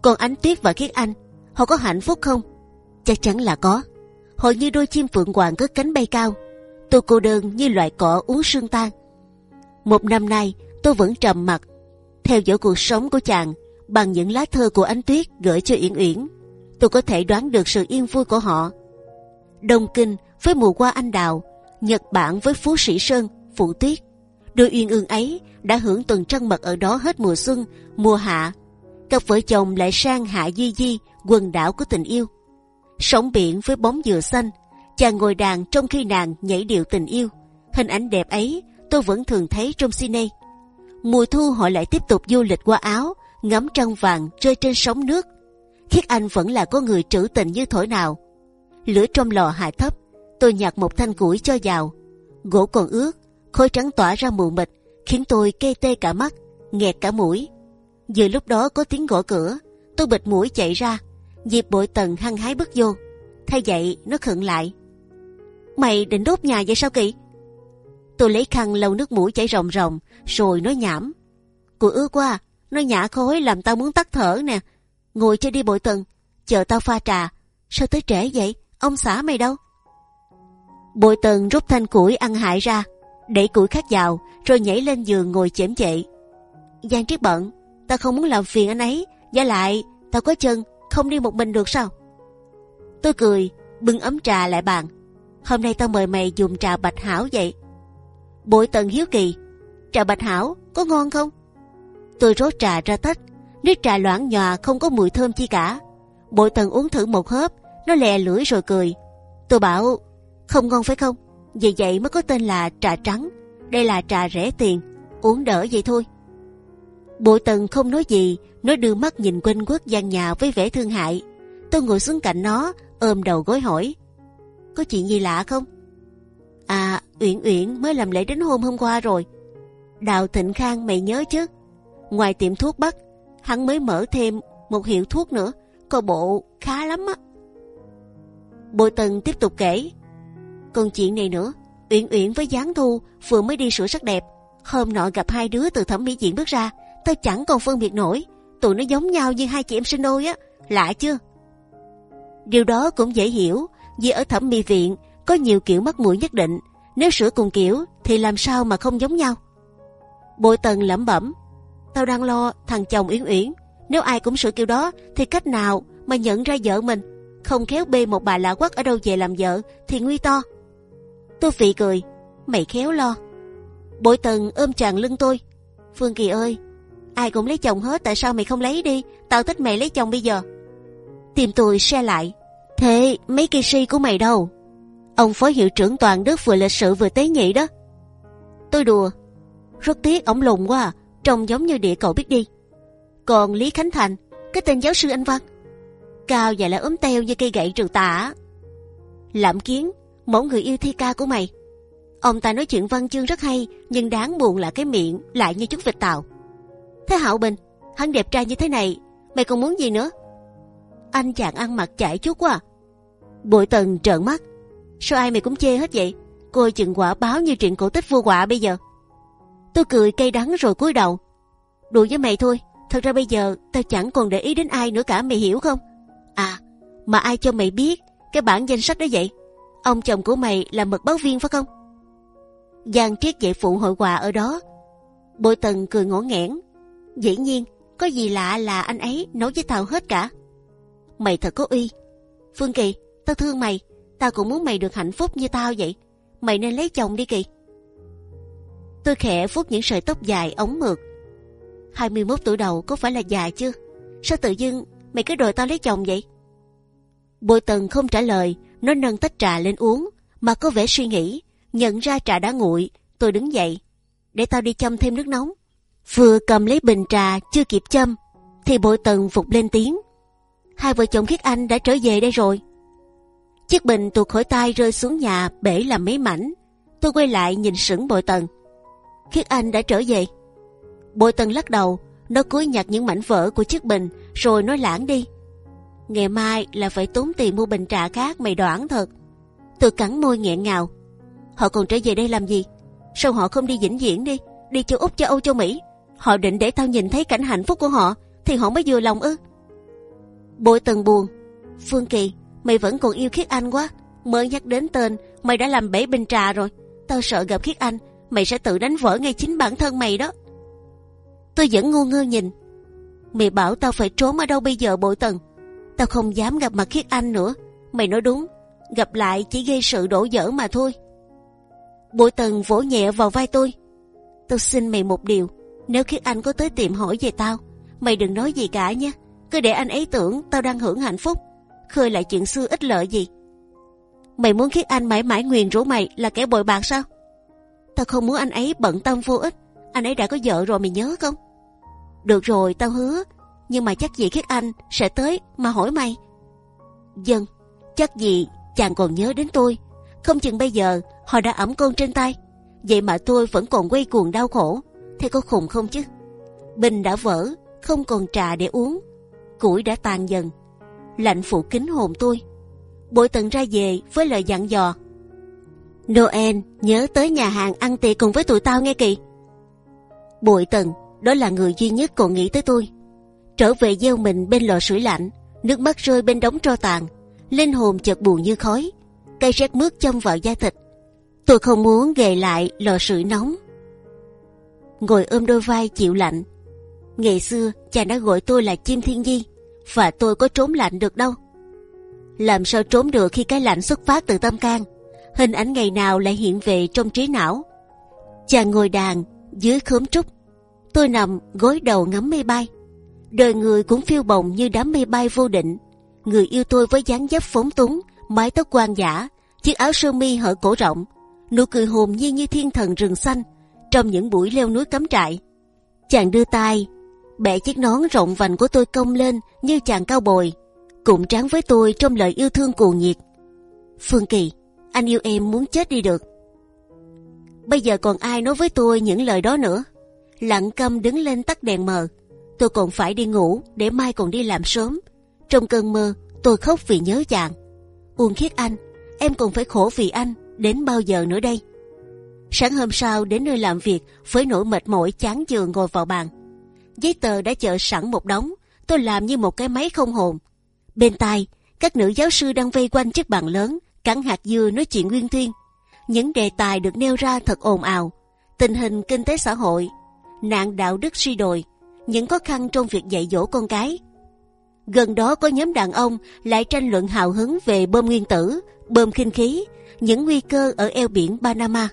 [SPEAKER 1] Còn Ánh Tuyết và Kiết Anh, họ có hạnh phúc không? Chắc chắn là có. Họ như đôi chim phượng hoàng cất cánh bay cao. Tôi cô đơn như loại cỏ uống sương tan. Một năm nay tôi vẫn trầm mặc theo dõi cuộc sống của chàng bằng những lá thơ của Ánh Tuyết gửi cho Uyển Uyển, tôi có thể đoán được sự yên vui của họ. Đông Kinh với mùa hoa anh đào, Nhật Bản với Phú Sĩ Sơn, Phụ Tuyết, đôi uyên ương ấy đã hưởng tuần trăng mật ở đó hết mùa xuân, mùa hạ. Cặp vợ chồng lại sang hạ di di, quần đảo của tình yêu. sóng biển với bóng dừa xanh, chàng ngồi đàn trong khi nàng nhảy điệu tình yêu. Hình ảnh đẹp ấy tôi vẫn thường thấy trong cine. Mùa thu họ lại tiếp tục du lịch qua áo, ngắm trăng vàng rơi trên sóng nước. Khiết Anh vẫn là có người trữ tình như thổi nào. Lửa trong lò hạ thấp, tôi nhặt một thanh củi cho vào. Gỗ còn ướt, khói trắng tỏa ra mù mịt, khiến tôi kê tê cả mắt, nghẹt cả mũi. Vừa lúc đó có tiếng gõ cửa, tôi bịt mũi chạy ra, dịp bội tần hăng hái bước vô. Thay vậy nó khựng lại. Mày định đốt nhà vậy sao kỳ? Tôi lấy khăn lau nước mũi chảy ròng ròng, rồi nói nhảm. Cô ưa quá, nó nhả khói làm tao muốn tắt thở nè. Ngồi chơi đi bội tần, chờ tao pha trà. Sao tới trễ vậy? Ông xã mày đâu? Bội tần rút thanh củi ăn hại ra, đẩy củi khác vào, rồi nhảy lên giường ngồi chém chệ. Giang Triết bận, tao không muốn làm phiền anh ấy, giả lại tao có chân, không đi một mình được sao? Tôi cười, bưng ấm trà lại bàn. Hôm nay tao mời mày dùng trà bạch hảo vậy. Bội tần hiếu kỳ, trà bạch hảo có ngon không? Tôi rót trà ra tách, nước trà loãng nhòa không có mùi thơm chi cả. Bội tần uống thử một hớp, nó lè lưỡi rồi cười. Tôi bảo không ngon phải không? Vì vậy mới có tên là trà trắng. Đây là trà rẻ tiền, uống đỡ vậy thôi. Bội tần không nói gì, nó đưa mắt nhìn quanh quất gian nhà với vẻ thương hại. Tôi ngồi xuống cạnh nó, ôm đầu gối hỏi: có chuyện gì lạ không? À, Uyển Uyển mới làm lễ đính hôn hôm qua rồi. Đào Thịnh Khang mày nhớ chứ? Ngoài tiệm thuốc bắc, hắn mới mở thêm một hiệu thuốc nữa, coi bộ khá lắm á. Bội Tần tiếp tục kể. Còn chuyện này nữa, Uyển Uyển với Giáng Thu vừa mới đi sửa sắc đẹp. Hôm nọ gặp hai đứa từ thẩm mỹ viện bước ra, tao chẳng còn phân biệt nổi. Tụi nó giống nhau như hai chị em sinh đôi á, lạ chưa? Điều đó cũng dễ hiểu, vì ở thẩm mỹ viện có nhiều kiểu mắt mũi nhất định. Nếu sửa cùng kiểu thì làm sao mà không giống nhau? Bội Tần lẩm bẩm, tao đang lo thằng chồng Uyển Uyển. Nếu ai cũng sửa kiểu đó thì cách nào mà nhận ra vợ mình? Không khéo bê một bà lạ quắc ở đâu về làm vợ thì nguy to. Tôi phì cười, mày khéo lo. Bội Tần ôm chàng lưng tôi. Phương Kỳ ơi, ai cũng lấy chồng hết, tại sao mày không lấy đi? Tao thích mày lấy chồng bây giờ. Tìm tôi xe lại. Thế mấy kỳ si của mày đâu? Ông phó hiệu trưởng toàn đức vừa lịch sự vừa tế nhị đó. Tôi đùa. Rất tiếc ổng lùn quá, à, trông giống như địa cầu biết đi. Còn Lý Khánh Thành, cái tên giáo sư Anh Văn, cao và là ốm teo như cây gậy trừ tả. Lạm kiến, mẫu người yêu thi ca của mày. Ông ta nói chuyện văn chương rất hay, nhưng đáng buồn là cái miệng lại như chút vịt tàu. Thế Hạo Bình, hắn đẹp trai như thế này, mày còn muốn gì nữa? Anh chàng ăn mặc chảy chút quá. À. Bội Tần trợn mắt, sao ai mày cũng chê hết vậy? coi chừng quả báo như chuyện cổ tích vua quạ bây giờ. Tôi cười cay đắng rồi cúi đầu. Đùa với mày thôi, thật ra bây giờ tao chẳng còn để ý đến ai nữa cả mày hiểu không? À, mà ai cho mày biết cái bản danh sách đó vậy? Ông chồng của mày là mật báo viên phải không? Giang triết dạy phụ hội quà ở đó. Bội Tần cười ngổ nghẽn. Dĩ nhiên, có gì lạ là anh ấy nói với tao hết cả. Mày thật có uy. Phương Kỳ, tao thương mày. Tao cũng muốn mày được hạnh phúc như tao vậy. Mày nên lấy chồng đi Kỳ. Tôi khẽ vuốt những sợi tóc dài ống mượt. 21 tuổi đầu có phải là già chưa? Sao tự dưng mày cứ đòi tao lấy chồng vậy? Bội Tần không trả lời, nó nâng tách trà lên uống, mà có vẻ suy nghĩ. Nhận ra trà đã nguội, tôi đứng dậy. Để tao đi châm thêm nước nóng. Vừa cầm lấy bình trà chưa kịp châm, thì Bội Tần phục lên tiếng. Hai vợ chồng Khiết Anh đã trở về đây rồi. Chiếc bình tuột khỏi tay rơi xuống nhà bể làm mấy mảnh. Tôi quay lại nhìn sững Bội Tần. Khiết Anh đã trở về. Bội Tần lắc đầu, nó cúi nhặt những mảnh vỡ của chiếc bình rồi nói lãng đi. Ngày mai là phải tốn tiền mua bình trà khác mày đoán thật. Tôi cắn môi nghẹn ngào. Họ còn trở về đây làm gì? Sao họ không đi vĩnh viễn đi? Đi châu Úc châu Âu châu Mỹ? Họ định để tao nhìn thấy cảnh hạnh phúc của họ thì họ mới vừa lòng ư? Bội Tần buồn. Phương Kỳ, mày vẫn còn yêu Khiết Anh quá. Mới nhắc đến tên, mày đã làm bể bình trà rồi. Tao sợ gặp Khiết Anh, mày sẽ tự đánh vỡ ngay chính bản thân mày đó. Tôi vẫn ngu ngơ nhìn. Mày bảo tao phải trốn ở đâu bây giờ Bội Tần? Tao không dám gặp mặt Khiết Anh nữa. Mày nói đúng, gặp lại chỉ gây sự đổ dở mà thôi. Bội Tần vỗ nhẹ vào vai tôi. Tao xin mày một điều, nếu Khiết Anh có tới tìm hỏi về tao, mày đừng nói gì cả nhé. Cứ để anh ấy tưởng tao đang hưởng hạnh phúc. khơi lại chuyện xưa ít lợi gì. Mày muốn khiến anh mãi mãi nguyền rủa mày là kẻ bội bạc sao? Tao không muốn anh ấy bận tâm vô ích. Anh ấy đã có vợ rồi mày nhớ không? Được rồi, tao hứa. Nhưng mà chắc gì khiết anh sẽ tới mà hỏi mày. Dân, chắc gì chàng còn nhớ đến tôi. Không chừng bây giờ họ đã ẩm con trên tay. Vậy mà tôi vẫn còn quay cuồng đau khổ. Thế có khùng không chứ? Bình đã vỡ, không còn trà để uống. Củi đã tàn dần. Lạnh phủ kín hồn tôi. Bội tần ra về với lời dặn dò. Noel nhớ tới nhà hàng ăn tiệc cùng với tụi tao nghe kỳ. Bội tần đó là người duy nhất còn nghĩ tới tôi. Trở về gieo mình bên lò sưởi lạnh, nước mắt rơi bên đống tro tàn, linh hồn chợt buồn như khói, cây rét mướt châm vào da thịt. Tôi không muốn gầy lại lò sưởi nóng. Ngồi ôm đôi vai chịu lạnh. Ngày xưa chàng đã gọi tôi là chim thiên di, và tôi có trốn lạnh được đâu. Làm sao trốn được khi cái lạnh xuất phát từ tâm can? Hình ảnh ngày nào lại hiện về trong trí não. Chàng ngồi đàn dưới khóm trúc, tôi nằm gối đầu ngắm mây bay. Đời người cũng phiêu bồng như đám mây bay vô định. Người yêu tôi với dáng dấp phóng túng, mái tóc quan giả, chiếc áo sơ mi hở cổ rộng, nụ cười hồn nhiên như thiên thần rừng xanh trong những buổi leo núi cắm trại. Chàng đưa tay bẻ chiếc nón rộng vành của tôi cong lên như chàng cao bồi, cụm tráng với tôi trong lời yêu thương cuồng nhiệt. Phương Kỳ, anh yêu em muốn chết đi được. Bây giờ còn ai nói với tôi những lời đó nữa? Lặng câm đứng lên tắt đèn mờ. Tôi còn phải đi ngủ để mai còn đi làm sớm. Trong cơn mơ, tôi khóc vì nhớ chàng. Uông khiết anh, em còn phải khổ vì anh đến bao giờ nữa đây? Sáng hôm sau đến nơi làm việc với nỗi mệt mỏi chán chường ngồi vào bàn. Giấy tờ đã chờ sẵn một đống, tôi làm như một cái máy không hồn. Bên tai, các nữ giáo sư đang vây quanh chiếc bàn lớn, cắn hạt dưa nói chuyện nguyên thuyên. Những đề tài được nêu ra thật ồn ào, tình hình kinh tế xã hội, nạn đạo đức suy đồi, những khó khăn trong việc dạy dỗ con cái. Gần đó có nhóm đàn ông lại tranh luận hào hứng về bơm nguyên tử, bơm khinh khí, những nguy cơ ở eo biển Panama.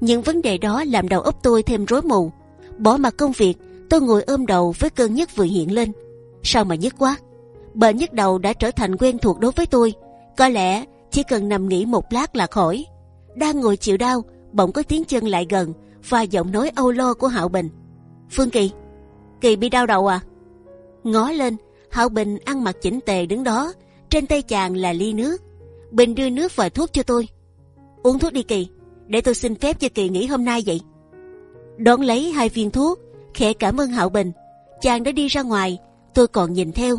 [SPEAKER 1] Những vấn đề đó làm đầu óc tôi thêm rối mù. Bỏ mặt công việc, tôi ngồi ôm đầu với cơn nhức vừa hiện lên. Sao mà nhức quá? Bệnh nhức đầu đã trở thành quen thuộc đối với tôi. Có lẽ chỉ cần nằm nghỉ một lát là khỏi. Đang ngồi chịu đau, bỗng có tiếng chân lại gần và giọng nói âu lo của Hạo Bình. Phương Kỳ, Kỳ bị đau đầu à? Ngó lên, Hạo Bình ăn mặc chỉnh tề đứng đó, trên tay chàng là ly nước. Bình đưa nước và thuốc cho tôi. Uống thuốc đi Kỳ, để tôi xin phép cho Kỳ nghỉ hôm nay vậy. Đón lấy hai viên thuốc, khẽ cảm ơn Hạo Bình. Chàng đã đi ra ngoài, tôi còn nhìn theo.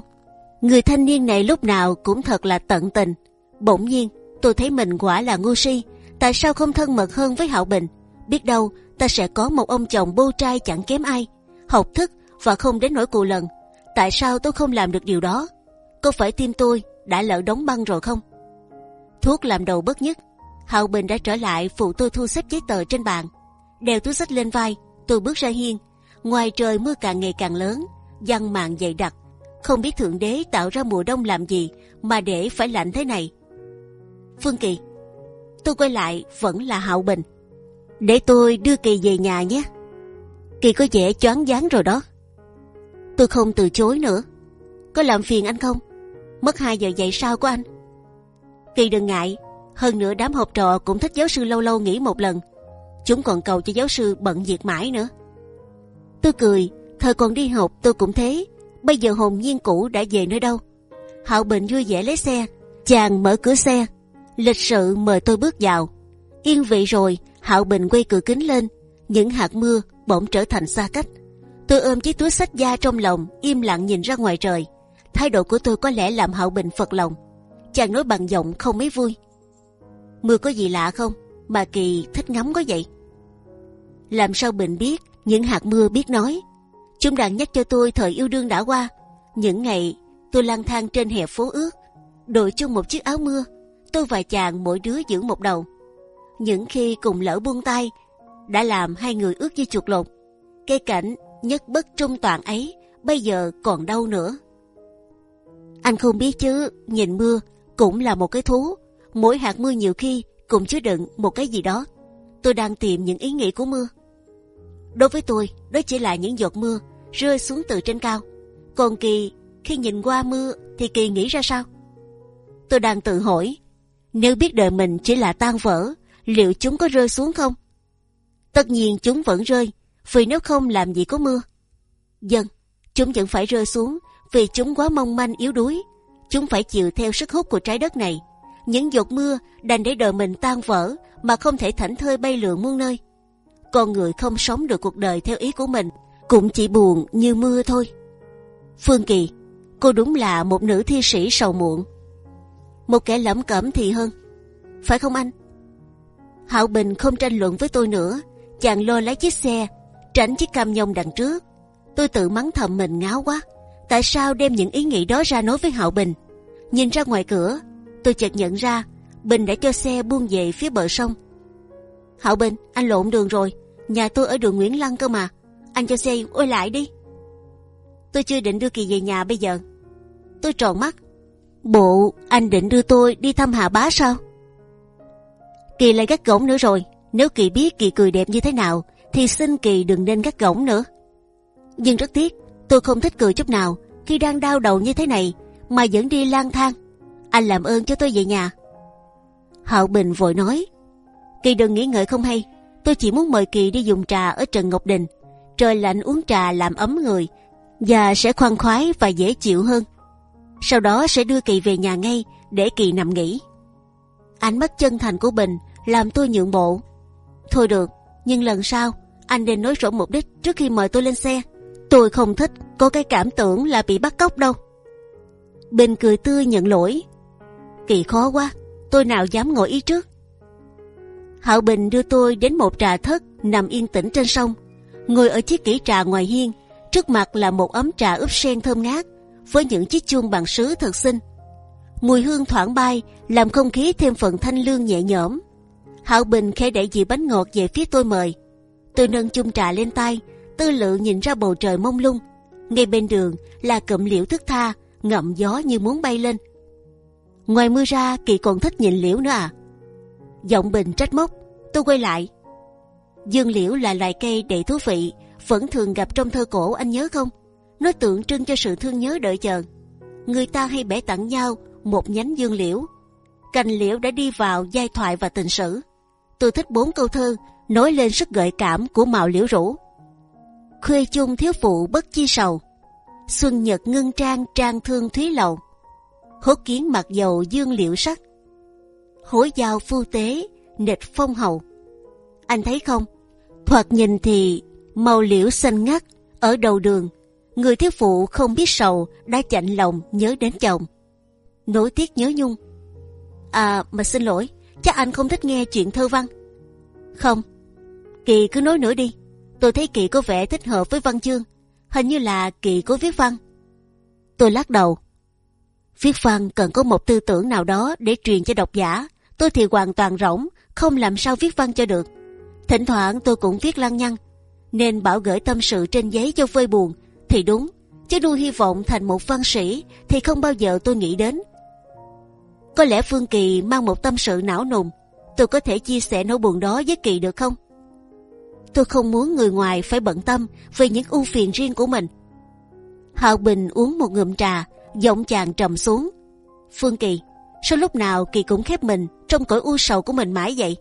[SPEAKER 1] Người thanh niên này lúc nào cũng thật là tận tình. Bỗng nhiên, tôi thấy mình quả là ngu si. Tại sao không thân mật hơn với Hạo Bình? Biết đâu ta sẽ có một ông chồng bô trai chẳng kém ai, học thức và không đến nỗi cù lần. Tại sao tôi không làm được điều đó? Có phải tim tôi đã lỡ đóng băng rồi không? Thuốc làm đầu bất nhất. Hạo Bình đã trở lại phụ tôi thu xếp giấy tờ trên bàn, đeo túi sách lên vai. Tôi bước ra hiên. Ngoài trời mưa càng ngày càng lớn, giăng màn dày đặc. Không biết thượng đế tạo ra mùa đông làm gì mà để phải lạnh thế này. Phương Kỳ, tôi quay lại vẫn là Hạo Bình. Để tôi đưa Kỳ về nhà nhé. Kỳ có vẻ choáng váng rồi đó. Tôi không từ chối nữa. Có làm phiền anh không? Mất 2 giờ dậy sao của anh? Kỳ đừng ngại. Hơn nữa đám học trò cũng thích giáo sư lâu lâu nghỉ một lần. Chúng còn cầu cho giáo sư bận việc mãi nữa. Tôi cười. Thời còn đi học tôi cũng thế. Bây giờ hồn nhiên cũ đã về nơi đâu? Hạo Bình vui vẻ lấy xe. Chàng mở cửa xe. Lịch sự mời tôi bước vào. Yên vị rồi, Hạo Bình quay cửa kính lên. Những hạt mưa bỗng trở thành xa cách. Tôi ôm chiếc túi sách da trong lòng, im lặng nhìn ra ngoài trời. Thái độ của tôi có lẽ làm Hạo Bình phật lòng. Chàng nói bằng giọng không mấy vui. Mưa có gì lạ không? Bà Kỳ thích ngắm có vậy. Làm sao Bình biết những hạt mưa biết nói? Chúng đang nhắc cho tôi thời yêu đương đã qua. Những ngày tôi lang thang trên hè phố ướt, đội chung một chiếc áo mưa. Tôi và chàng mỗi đứa giữ một đầu. Những khi cùng lỡ buông tay, đã làm hai người ướt như chuột lột. Cây cảnh nhất bất trung toàn ấy bây giờ còn đâu nữa. Anh không biết chứ, nhìn mưa cũng là một cái thú. Mỗi hạt mưa nhiều khi cũng chứa đựng một cái gì đó. Tôi đang tìm những ý nghĩ của mưa. Đối với tôi, đó chỉ là những giọt mưa rơi xuống từ trên cao. Còn Kỳ, khi nhìn qua mưa thì Kỳ nghĩ ra sao? Tôi đang tự hỏi, nếu biết đời mình chỉ là tan vỡ, liệu chúng có rơi xuống không? Tất nhiên chúng vẫn rơi, vì nếu không làm gì có mưa. Dân, chúng vẫn phải rơi xuống vì chúng quá mong manh yếu đuối. Chúng phải chịu theo sức hút của trái đất này. Những giọt mưa đành để đời mình tan vỡ mà không thể thảnh thơi bay lượn muôn nơi. Con người không sống được cuộc đời theo ý của mình, cũng chỉ buồn như mưa thôi. Phương Kỳ, cô đúng là một nữ thi sĩ sầu muộn. Một kẻ lẩm cẩm thì hơn, phải không anh? Hạo Bình không tranh luận với tôi nữa, chàng lo lái chiếc xe, tránh chiếc cam nhông đằng trước. Tôi tự mắng thầm mình ngáo quá, tại sao đem những ý nghĩ đó ra nói với Hạo Bình? Nhìn ra ngoài cửa, tôi chợt nhận ra Bình đã cho xe buông về phía bờ sông. Hạo Bình, anh lộn đường rồi, nhà tôi ở đường Nguyễn Lăng cơ mà, anh cho xe quay lại đi. Tôi chưa định đưa Kỳ về nhà bây giờ. Tôi tròn mắt, bộ anh định đưa tôi đi thăm Hà Bá sao? Kỳ lại gắt gỗng nữa rồi, nếu Kỳ biết Kỳ cười đẹp như thế nào, thì xin Kỳ đừng nên gắt gỗng nữa. Nhưng rất tiếc, tôi không thích cười chút nào khi đang đau đầu như thế này mà vẫn đi lang thang. Anh làm ơn cho tôi về nhà. Hạo Bình vội nói, Kỳ đừng nghĩ ngợi không hay, tôi chỉ muốn mời Kỳ đi dùng trà ở Trần Ngọc Đình. Trời lạnh uống trà làm ấm người và sẽ khoan khoái và dễ chịu hơn. Sau đó sẽ đưa Kỳ về nhà ngay để Kỳ nằm nghỉ. Ánh mắt chân thành của Bình làm tôi nhượng bộ. Thôi được, nhưng lần sau anh nên nói rõ mục đích trước khi mời tôi lên xe. Tôi không thích có cái cảm tưởng là bị bắt cóc đâu. Bình cười tươi nhận lỗi. Kỳ khó quá, tôi nào dám ngồi ý trước. Hạo Bình đưa tôi đến một trà thất nằm yên tĩnh trên sông. Ngồi ở chiếc kỹ trà ngoài hiên, trước mặt là một ấm trà ướp sen thơm ngát với những chiếc chuông bằng sứ thật xinh. Mùi hương thoảng bay làm không khí thêm phần thanh lương nhẹ nhõm. Hạo Bình khẽ đẩy dĩa bánh ngọt về phía tôi mời. Tôi nâng chung trà lên tay, tư lự nhìn ra bầu trời mông lung. Ngay bên đường là cụm liễu thức tha, ngậm gió như muốn bay lên. Ngoài mưa ra, kỳ còn thích nhìn liễu nữa à? Giọng Bình trách móc. Tôi quay lại. Dương liễu là loài cây đầy thú vị, vẫn thường gặp trong thơ cổ anh nhớ không? Nó tượng trưng cho sự thương nhớ đợi chờ. Người ta hay bẻ tặng nhau một nhánh dương liễu. Cành liễu đã đi vào giai thoại và tình sử. Tôi thích bốn câu thơ nói lên sức gợi cảm của màu liễu rủ. Khuê chung thiếu phụ bất chi sầu, xuân nhật ngân trang trang thương thúy lầu. Hốt kiến mặc dầu dương liễu sắc, hối giao phu tế nịch phong hầu. Anh thấy không? Thoạt nhìn thì màu liễu xanh ngắt ở đầu đường, người thiếu phụ không biết sầu đã chạnh lòng nhớ đến chồng. Nối tiếc nhớ nhung. À mà xin lỗi, chắc anh không thích nghe chuyện thơ văn. Không, Kỳ cứ nói nữa đi. Tôi thấy Kỳ có vẻ thích hợp với văn chương. Hình như là Kỳ có viết văn. Tôi lắc đầu. Viết văn cần có một tư tưởng nào đó để truyền cho độc giả. Tôi thì hoàn toàn rỗng, không làm sao viết văn cho được. Thỉnh thoảng tôi cũng viết lăng nhăng, nên bảo gửi tâm sự trên giấy cho vơi buồn thì đúng. Chứ nuôi hy vọng thành một văn sĩ thì không bao giờ tôi nghĩ đến. Có lẽ Phương Kỳ mang một tâm sự não nùng, tôi có thể chia sẻ nỗi buồn đó với Kỳ được không? Tôi không muốn người ngoài phải bận tâm về những ưu phiền riêng của mình. Hạo Bình uống một ngụm trà, giọng chàng trầm xuống. Phương Kỳ, sao lúc nào Kỳ cũng khép mình trong cõi u sầu của mình mãi vậy?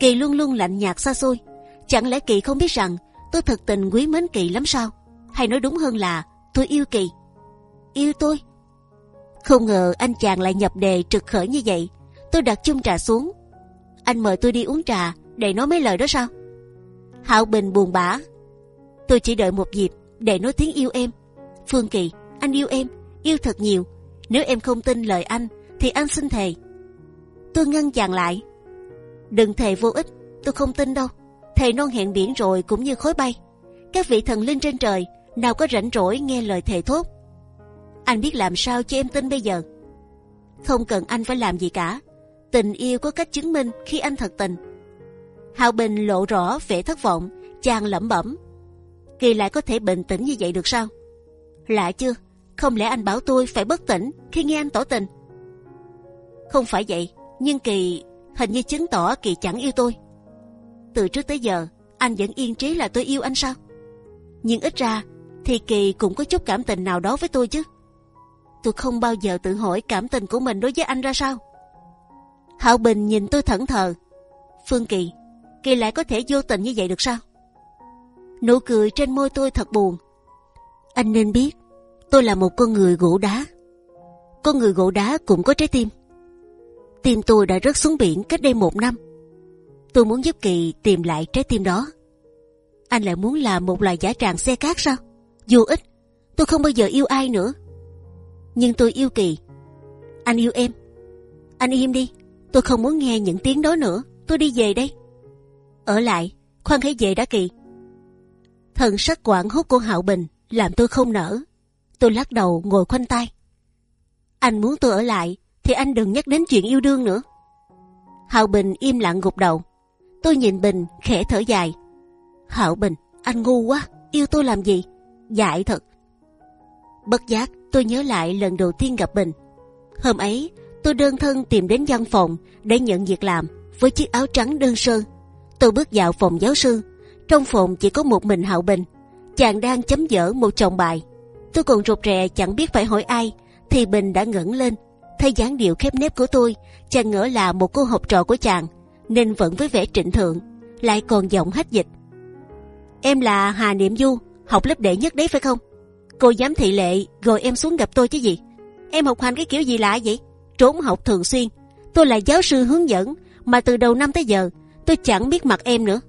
[SPEAKER 1] Kỳ luôn luôn lạnh nhạt xa xôi. Chẳng lẽ Kỳ không biết rằng tôi thật tình quý mến Kỳ lắm sao? Hay nói đúng hơn là tôi yêu Kỳ. Yêu tôi? Không ngờ anh chàng lại nhập đề trực khởi như vậy. Tôi đặt chung trà xuống. Anh mời tôi đi uống trà để nói mấy lời đó sao? Hạo Bình buồn bã. Tôi chỉ đợi một dịp để nói tiếng yêu em. Phương Kỳ, anh yêu em, yêu thật nhiều. Nếu em không tin lời anh, thì anh xin thề. Tôi ngăn chàng lại. Đừng thề vô ích, tôi không tin đâu. Thề non hẹn biển rồi cũng như khói bay. Các vị thần linh trên trời nào có rảnh rỗi nghe lời thề thốt. Anh biết làm sao cho em tin bây giờ. Không cần anh phải làm gì cả. Tình yêu có cách chứng minh khi anh thật tình Hạo Bình lộ rõ vẻ thất vọng, chàng lẩm bẩm. Kỳ lại có thể bình tĩnh như vậy được sao? Lạ chưa? Không lẽ anh bảo tôi phải bất tỉnh khi nghe anh tỏ tình? Không phải vậy, nhưng Kỳ hình như chứng tỏ Kỳ chẳng yêu tôi. Từ trước tới giờ, anh vẫn yên trí là tôi yêu anh sao? Nhưng ít ra thì Kỳ cũng có chút cảm tình nào đó với tôi chứ. Tôi không bao giờ tự hỏi cảm tình của mình đối với anh ra sao. Hạo Bình nhìn tôi thẫn thờ. Phương Kỳ, Kỳ lại có thể vô tình như vậy được sao? Nụ cười trên môi tôi thật buồn. Anh nên biết, tôi là một con người gỗ đá. Con người gỗ đá cũng có trái tim. Tim tôi đã rớt xuống biển cách đây một năm. Tôi muốn giúp Kỳ tìm lại trái tim đó. Anh lại muốn làm một loài giả tràng xe cát sao? Vô ích, tôi không bao giờ yêu ai nữa. Nhưng tôi yêu Kỳ. Anh yêu em. Anh im đi, tôi không muốn nghe những tiếng đó nữa. Tôi đi về đây. Ở lại, khoan hãy về đã Kỳ. Thần sắc quảng hút của Hạo Bình làm tôi không nở. Tôi lắc đầu ngồi khoanh tay. Anh muốn tôi ở lại thì anh đừng nhắc đến chuyện yêu đương nữa. Hạo Bình im lặng gục đầu. Tôi nhìn Bình khẽ thở dài. Hạo Bình, anh ngu quá, yêu tôi làm gì? Dại thật. Bất giác, tôi nhớ lại lần đầu tiên gặp Bình. Hôm ấy, tôi đơn thân tìm đến văn phòng để nhận việc làm với chiếc áo trắng đơn sơ. Tôi bước vào phòng giáo sư. Trong phòng chỉ có một mình Hạo Bình. Chàng đang chấm dở một chồng bài. Tôi còn rụt rè chẳng biết phải hỏi ai, thì Bình đã ngẩng lên. Thấy dáng điệu khép nép của tôi, chàng ngỡ là một cô học trò của chàng, nên vẫn với vẻ trịnh thượng, lại còn giọng hết dịch. Em là Hà Niệm Du, học lớp đệ nhất đấy phải không? Cô giám thị lệ gọi em xuống gặp tôi chứ gì? Em học hành cái kiểu gì lạ vậy? Trốn học thường xuyên. Tôi là giáo sư hướng dẫn, mà từ đầu năm tới giờ tôi chẳng biết mặt em nữa.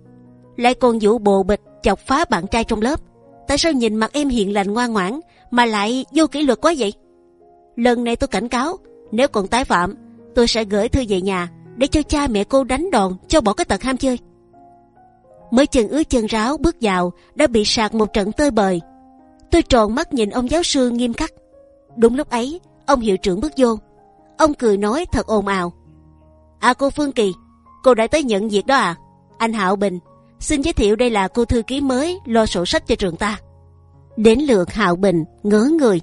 [SPEAKER 1] Lại còn vụ bồ bịch chọc phá bạn trai trong lớp. Tại sao nhìn mặt em hiền lành ngoan ngoãn mà lại vô kỷ luật quá vậy? Lần này tôi cảnh cáo, nếu còn tái phạm, tôi sẽ gửi thư về nhà để cho cha mẹ cô đánh đòn cho bỏ cái tật ham chơi. Mới chân ứa chân ráo bước vào đã bị sạc một trận tơi bời. Tôi tròn mắt nhìn ông giáo sư nghiêm khắc. Đúng lúc ấy, ông hiệu trưởng bước vô. Ông cười nói thật ồn ào. À cô Phương Kỳ, cô đã tới nhận việc đó à? Anh Hạo Bình, xin giới thiệu đây là cô thư ký mới lo sổ sách cho trường ta. Đến lượt Hạo Bình ngớ người.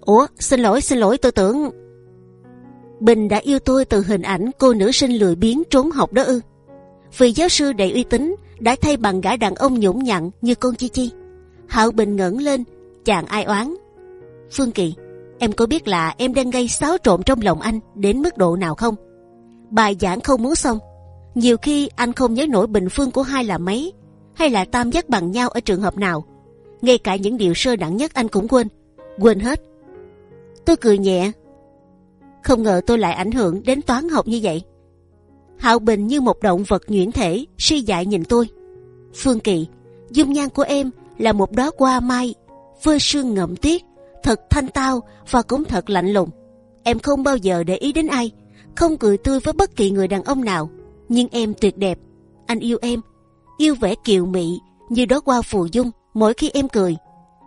[SPEAKER 1] Ủa, xin lỗi, xin lỗi, tôi tưởng Bình đã yêu tôi từ hình ảnh cô nữ sinh lười biếng trốn học đó ư? Vì giáo sư đầy uy tín đã thay bằng gã đàn ông nhũng nhặn như con Chi Chi. Hạo Bình ngẩng lên, chàng ai oán. Phương Kỳ, em có biết là em đang gây xáo trộn trong lòng anh đến mức độ nào không? Bài giảng không muốn xong, nhiều khi anh không nhớ nổi bình phương của hai là mấy, hay là tam giác bằng nhau ở trường hợp nào. Ngay cả những điều sơ đẳng nhất anh cũng quên, quên hết. Tôi cười nhẹ, không ngờ tôi lại ảnh hưởng đến toán học như vậy. Hạo Bình như một động vật nhuyễn thể, suy dại nhìn tôi. Phương Kỳ, dung nhan của em là một đóa hoa mai, vơi sương ngậm tuyết, thật thanh tao và cũng thật lạnh lùng. Em không bao giờ để ý đến ai, không cười tươi với bất kỳ người đàn ông nào. Nhưng em tuyệt đẹp, anh yêu em, yêu vẻ kiều mị như đóa hoa phù dung mỗi khi em cười,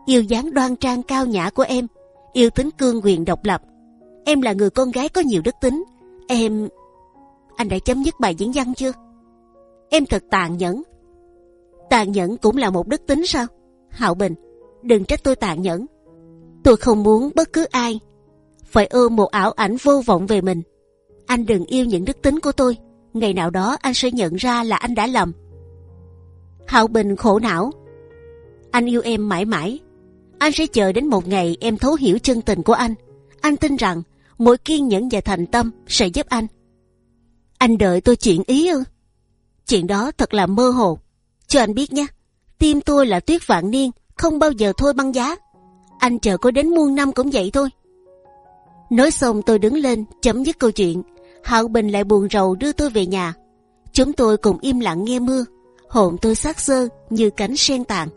[SPEAKER 1] yêu dáng đoan trang cao nhã của em, yêu tính cương quyền độc lập. Em là người con gái có nhiều đức tính, em anh đã chấm dứt bài diễn văn chưa? Em thật tàn nhẫn. Tàn nhẫn cũng là một đức tính sao? Hạo Bình, đừng trách tôi tàn nhẫn. Tôi không muốn bất cứ ai phải ôm một ảo ảnh vô vọng về mình. Anh đừng yêu những đức tính của tôi. Ngày nào đó anh sẽ nhận ra là anh đã lầm. Hạo Bình khổ não. Anh yêu em mãi mãi. Anh sẽ chờ đến một ngày em thấu hiểu chân tình của anh. Anh tin rằng mỗi kiên nhẫn và thành tâm sẽ giúp anh anh đợi tôi chuyện ý ư? Chuyện đó thật là mơ hồ. Cho anh biết nhé, tim tôi là tuyết vạn niên, không bao giờ thôi băng giá. Anh chờ có đến muôn năm cũng vậy thôi. Nói xong tôi đứng lên chấm dứt câu chuyện. Hạo Bình lại buồn rầu đưa tôi về nhà. Chúng tôi cùng im lặng nghe mưa. Hồn tôi xác sơ như cánh sen tàn.